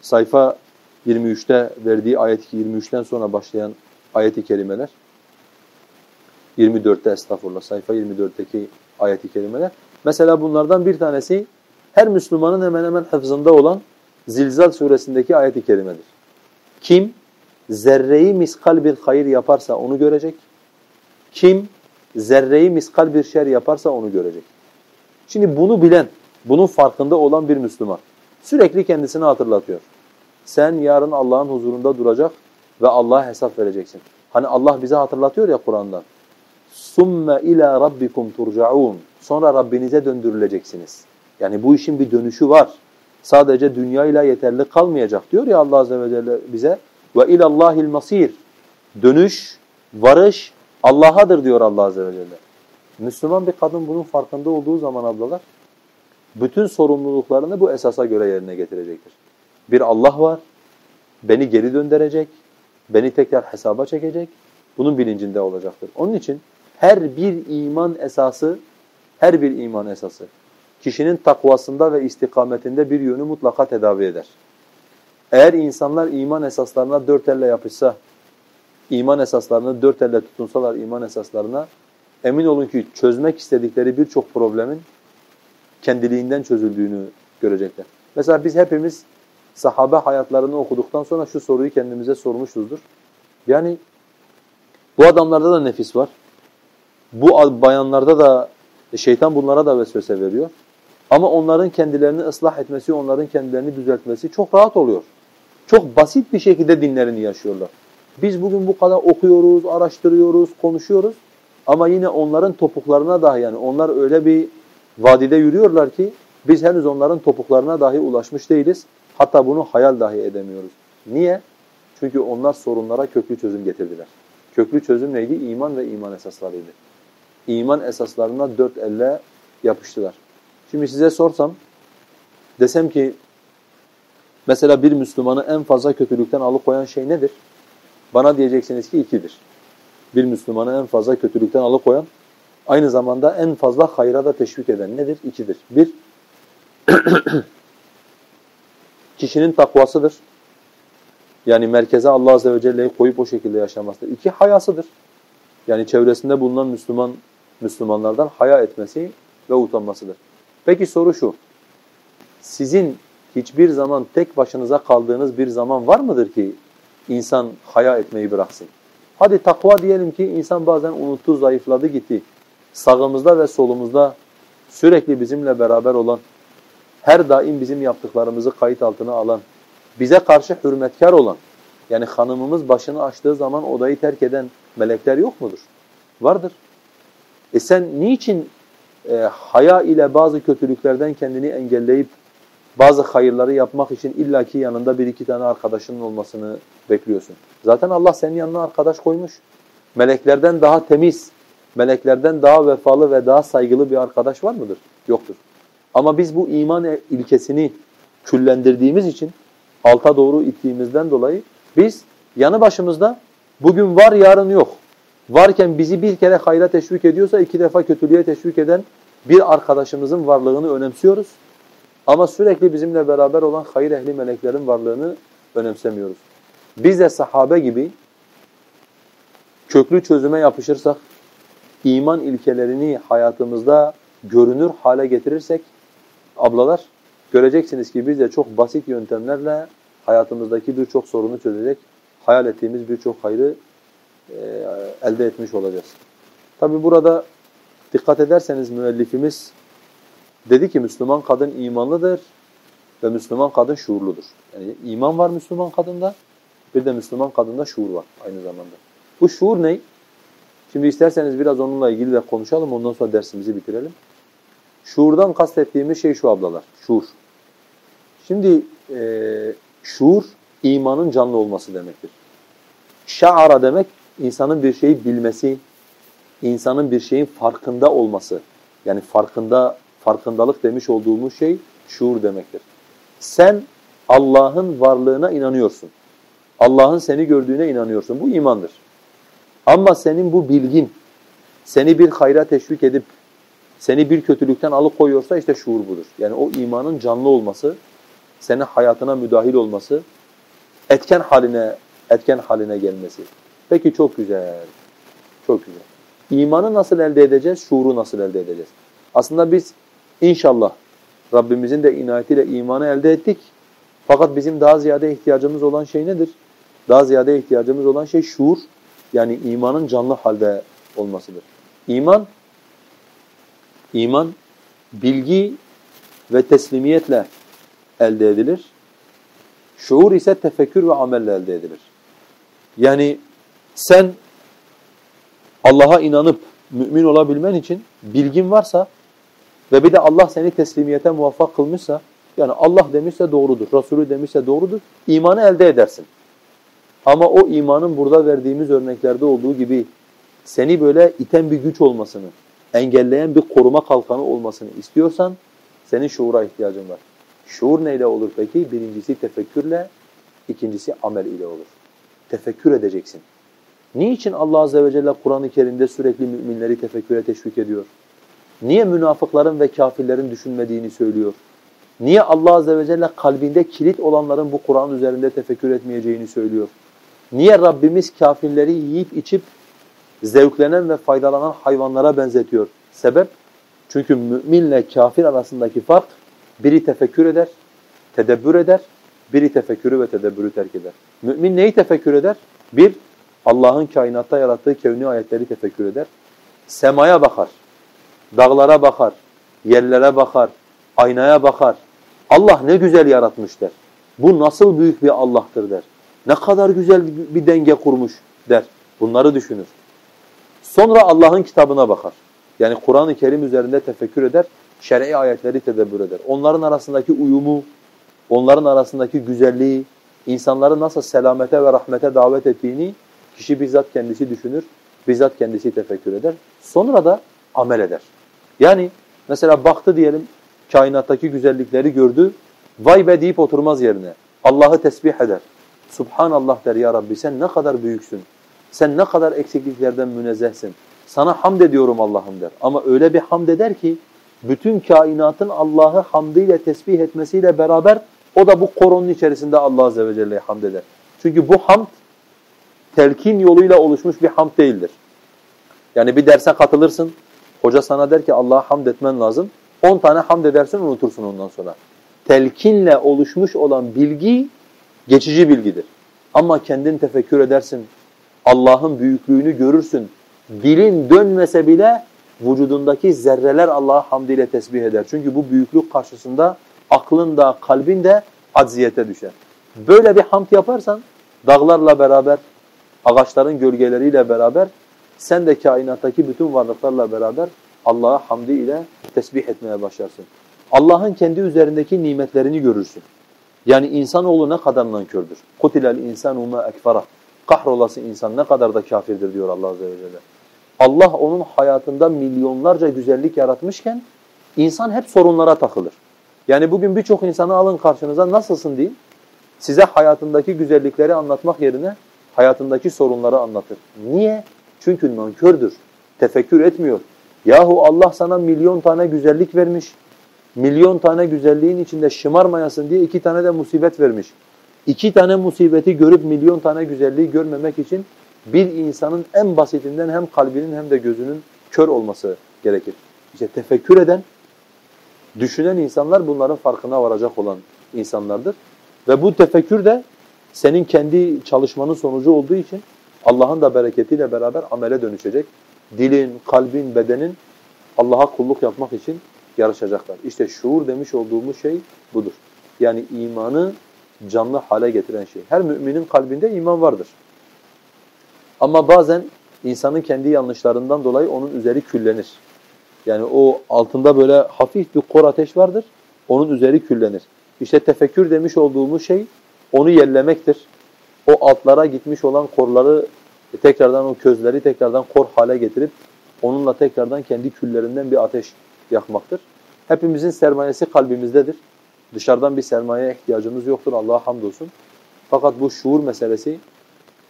sayfa 23'te verdiği ayet 23'ten sonra başlayan ayet-i kerimeler. 24'te estağfurullah sayfa 24'teki ayet-i kerimeler. Mesela bunlardan bir tanesi her Müslümanın hemen hemen hafızında olan Zilzal suresindeki ayet-i kerimedir. Kim zerreyi miskal bir hayır yaparsa onu görecek. Kim zerreyi miskal bir şer yaparsa onu görecek. Şimdi bunu bilen, bunun farkında olan bir Müslüman sürekli kendisini hatırlatıyor. Sen yarın Allah'ın huzurunda duracak ve Allah'a hesap vereceksin. Hani Allah bize hatırlatıyor ya Kur'an'dan. ثُمَّ ila rabbikum turcaun. Sonra Rabbinize döndürüleceksiniz. Yani bu işin bir dönüşü var. Sadece dünyayla yeterli kalmayacak diyor ya Allah azze ve celle bize. Ve ilallahil masir. Dönüş, varış Allah'adır diyor Allah azze ve celle. Müslüman bir kadın bunun farkında olduğu zaman ablalar bütün sorumluluklarını bu esasa göre yerine getirecektir. Bir Allah var, beni geri döndürecek, beni tekrar hesaba çekecek, bunun bilincinde olacaktır. Onun için her bir iman esası, her bir iman esası kişinin takvasında ve istikametinde bir yönü mutlaka tedavi eder. Eğer insanlar iman esaslarına dört elle yapışsa, iman esaslarını dört elle tutunsalar iman esaslarına, emin olun ki çözmek istedikleri birçok problemin kendiliğinden çözüldüğünü görecekler. Mesela biz hepimiz sahabe hayatlarını okuduktan sonra şu soruyu kendimize sormuşuzdur. Yani bu adamlarda da nefis var. Bu bayanlarda da şeytan bunlara da vesvese veriyor. Ama onların kendilerini ıslah etmesi, onların kendilerini düzeltmesi çok rahat oluyor. Çok basit bir şekilde dinlerini yaşıyorlar. Biz bugün bu kadar okuyoruz, araştırıyoruz, konuşuyoruz. Ama yine onların topuklarına dahi yani onlar öyle bir vadide yürüyorlar ki biz henüz onların topuklarına dahi ulaşmış değiliz. Hatta bunu hayal dahi edemiyoruz. Niye? Çünkü onlar sorunlara köklü çözüm getirdiler. Köklü çözüm neydi? İman ve iman esaslarıydı. İman esaslarına dört elle yapıştılar. Şimdi size sorsam, desem ki mesela bir Müslümanı en fazla kötülükten alıkoyan şey nedir? Bana diyeceksiniz ki ikidir. Bir Müslümanı en fazla kötülükten alıkoyan, aynı zamanda en fazla hayra da teşvik eden nedir? İkidir. Bir, kişinin takvasıdır. Yani merkeze Allah Azze ve Celle'yi koyup o şekilde yaşamasıdır. İki, hayasıdır. Yani çevresinde bulunan Müslüman Müslümanlardan haya etmesi ve utanmasıdır. Peki soru şu. Sizin hiçbir zaman tek başınıza kaldığınız bir zaman var mıdır ki insan haya etmeyi bıraksın? Hadi takva diyelim ki insan bazen unuttu, zayıfladı, gitti. Sağımızda ve solumuzda sürekli bizimle beraber olan, her daim bizim yaptıklarımızı kayıt altına alan, bize karşı hürmetkar olan, yani hanımımız başını açtığı zaman odayı terk eden melekler yok mudur? Vardır. E sen niçin e, haya ile bazı kötülüklerden kendini engelleyip bazı hayırları yapmak için illaki yanında bir iki tane arkadaşının olmasını bekliyorsun. Zaten Allah senin yanına arkadaş koymuş. Meleklerden daha temiz, meleklerden daha vefalı ve daha saygılı bir arkadaş var mıdır? Yoktur. Ama biz bu iman ilkesini küllendirdiğimiz için, alta doğru ittiğimizden dolayı biz yanı başımızda bugün var yarın yok. Varken bizi bir kere hayra teşvik ediyorsa iki defa kötülüğe teşvik eden bir arkadaşımızın varlığını önemsiyoruz. Ama sürekli bizimle beraber olan hayır ehli meleklerin varlığını önemsemiyoruz. Biz de sahabe gibi köklü çözüme yapışırsak, iman ilkelerini hayatımızda görünür hale getirirsek, ablalar göreceksiniz ki biz de çok basit yöntemlerle hayatımızdaki birçok sorunu çözecek, hayal ettiğimiz birçok hayrı e, elde etmiş olacağız. Tabi burada dikkat ederseniz müellifimiz dedi ki Müslüman kadın imanlıdır ve Müslüman kadın şuurludur. Yani iman var Müslüman kadında, bir de Müslüman kadında şuur var aynı zamanda. Bu şuur ne? Şimdi isterseniz biraz onunla ilgili de konuşalım, ondan sonra dersimizi bitirelim. Şuurdan kastettiğimiz şey şu ablalar, şuur. Şimdi e, şuur, imanın canlı olması demektir. Şa'ara demek, insanın bir şeyi bilmesi, insanın bir şeyin farkında olması. Yani farkında farkındalık demiş olduğumuz şey şuur demektir. Sen Allah'ın varlığına inanıyorsun. Allah'ın seni gördüğüne inanıyorsun. Bu imandır. Ama senin bu bilgin seni bir hayra teşvik edip seni bir kötülükten alıkoyuyorsa işte şuur budur. Yani o imanın canlı olması, senin hayatına müdahil olması, etken haline etken haline gelmesi. Peki çok güzel. Çok güzel. İmanı nasıl elde edeceğiz? Şuuru nasıl elde edeceğiz? Aslında biz inşallah Rabbimizin de inayetiyle imanı elde ettik. Fakat bizim daha ziyade ihtiyacımız olan şey nedir? Daha ziyade ihtiyacımız olan şey şuur yani imanın canlı halde olmasıdır. İman iman bilgi ve teslimiyetle elde edilir. Şuur ise tefekkür ve amelle elde edilir. Yani sen Allah'a inanıp mümin olabilmen için bilgin varsa ve bir de Allah seni teslimiyete muvaffak kılmışsa yani Allah demişse doğrudur, Resulü demişse doğrudur, imanı elde edersin. Ama o imanın burada verdiğimiz örneklerde olduğu gibi seni böyle iten bir güç olmasını, engelleyen bir koruma kalkanı olmasını istiyorsan senin şuura ihtiyacın var. Şuur neyle olur peki? Birincisi tefekkürle, ikincisi amel ile olur. Tefekkür edeceksin. Niçin Allah Azze ve Celle Kur'an-ı Kerim'de sürekli müminleri tefekküre teşvik ediyor? Niye münafıkların ve kafirlerin düşünmediğini söylüyor? Niye Allah Azze ve Celle kalbinde kilit olanların bu Kur'an üzerinde tefekkür etmeyeceğini söylüyor? Niye Rabbimiz kafirleri yiyip içip zevklenen ve faydalanan hayvanlara benzetiyor? Sebep? Çünkü müminle kafir arasındaki fark biri tefekkür eder, tedebbür eder, biri tefekkürü ve tedebbürü terk eder. Mümin neyi tefekkür eder? Bir, Allah'ın kainatta yarattığı kevni ayetleri tefekkür eder. Semaya bakar, dağlara bakar, yerlere bakar, aynaya bakar. Allah ne güzel yaratmış der. Bu nasıl büyük bir Allah'tır der. Ne kadar güzel bir denge kurmuş der. Bunları düşünür. Sonra Allah'ın kitabına bakar. Yani Kur'an-ı Kerim üzerinde tefekkür eder, şer'i ayetleri tedebbür eder. Onların arasındaki uyumu, onların arasındaki güzelliği, insanları nasıl selamete ve rahmete davet ettiğini kişi bizzat kendisi düşünür, bizzat kendisi tefekkür eder. Sonra da amel eder. Yani mesela baktı diyelim kainattaki güzellikleri gördü, vay be deyip oturmaz yerine. Allah'ı tesbih eder. Subhanallah der ya Rabbi sen ne kadar büyüksün. Sen ne kadar eksikliklerden münezzehsin. Sana hamd ediyorum Allah'ım der. Ama öyle bir hamd eder ki bütün kainatın Allah'ı hamdiyle tesbih etmesiyle beraber o da bu koronun içerisinde Allah Azze ve Celle'ye hamd eder. Çünkü bu hamd telkin yoluyla oluşmuş bir hamd değildir. Yani bir derse katılırsın, hoca sana der ki Allah'a hamd etmen lazım. 10 tane hamd edersin unutursun ondan sonra. Telkinle oluşmuş olan bilgi geçici bilgidir. Ama kendin tefekkür edersin, Allah'ın büyüklüğünü görürsün. Dilin dönmese bile vücudundaki zerreler Allah'a hamdiyle tesbih eder. Çünkü bu büyüklük karşısında aklın da kalbin de acziyete düşer. Böyle bir hamd yaparsan dağlarla beraber, ağaçların gölgeleriyle beraber sen de kainattaki bütün varlıklarla beraber Allah'a hamdi ile tesbih etmeye başlarsın. Allah'ın kendi üzerindeki nimetlerini görürsün. Yani insanoğlu ne kadar nankördür. قُتِلَ الْاِنْسَانُ مَا اَكْفَرَهُ Kahrolası insan ne kadar da kafirdir diyor Allah Azze ve Celle. Allah onun hayatında milyonlarca güzellik yaratmışken insan hep sorunlara takılır. Yani bugün birçok insanı alın karşınıza nasılsın deyin. Size hayatındaki güzellikleri anlatmak yerine hayatındaki sorunları anlatır. Niye? Çünkü nankördür. Tefekkür etmiyor. Yahu Allah sana milyon tane güzellik vermiş. Milyon tane güzelliğin içinde şımarmayasın diye iki tane de musibet vermiş. İki tane musibeti görüp milyon tane güzelliği görmemek için bir insanın en basitinden hem kalbinin hem de gözünün kör olması gerekir. İşte tefekkür eden, düşünen insanlar bunların farkına varacak olan insanlardır. Ve bu tefekkür de senin kendi çalışmanın sonucu olduğu için Allah'ın da bereketiyle beraber amele dönüşecek. Dilin, kalbin, bedenin Allah'a kulluk yapmak için yarışacaklar. İşte şuur demiş olduğumuz şey budur. Yani imanı canlı hale getiren şey. Her müminin kalbinde iman vardır. Ama bazen insanın kendi yanlışlarından dolayı onun üzeri küllenir. Yani o altında böyle hafif bir kor ateş vardır, onun üzeri küllenir. İşte tefekkür demiş olduğumuz şey onu yerlemektir. O altlara gitmiş olan korları tekrardan o közleri tekrardan kor hale getirip onunla tekrardan kendi küllerinden bir ateş yakmaktır. Hepimizin sermayesi kalbimizdedir. Dışarıdan bir sermayeye ihtiyacımız yoktur Allah'a hamdolsun. Fakat bu şuur meselesi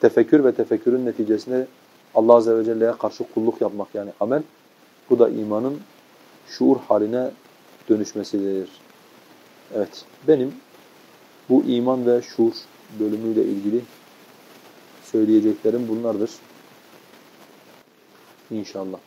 tefekkür ve tefekkürün neticesinde Allah Azze ve Celle'ye karşı kulluk yapmak yani amel. Bu da imanın şuur haline dönüşmesidir. Evet, benim bu iman ve şuur bölümüyle ilgili söyleyeceklerim bunlardır. İnşallah.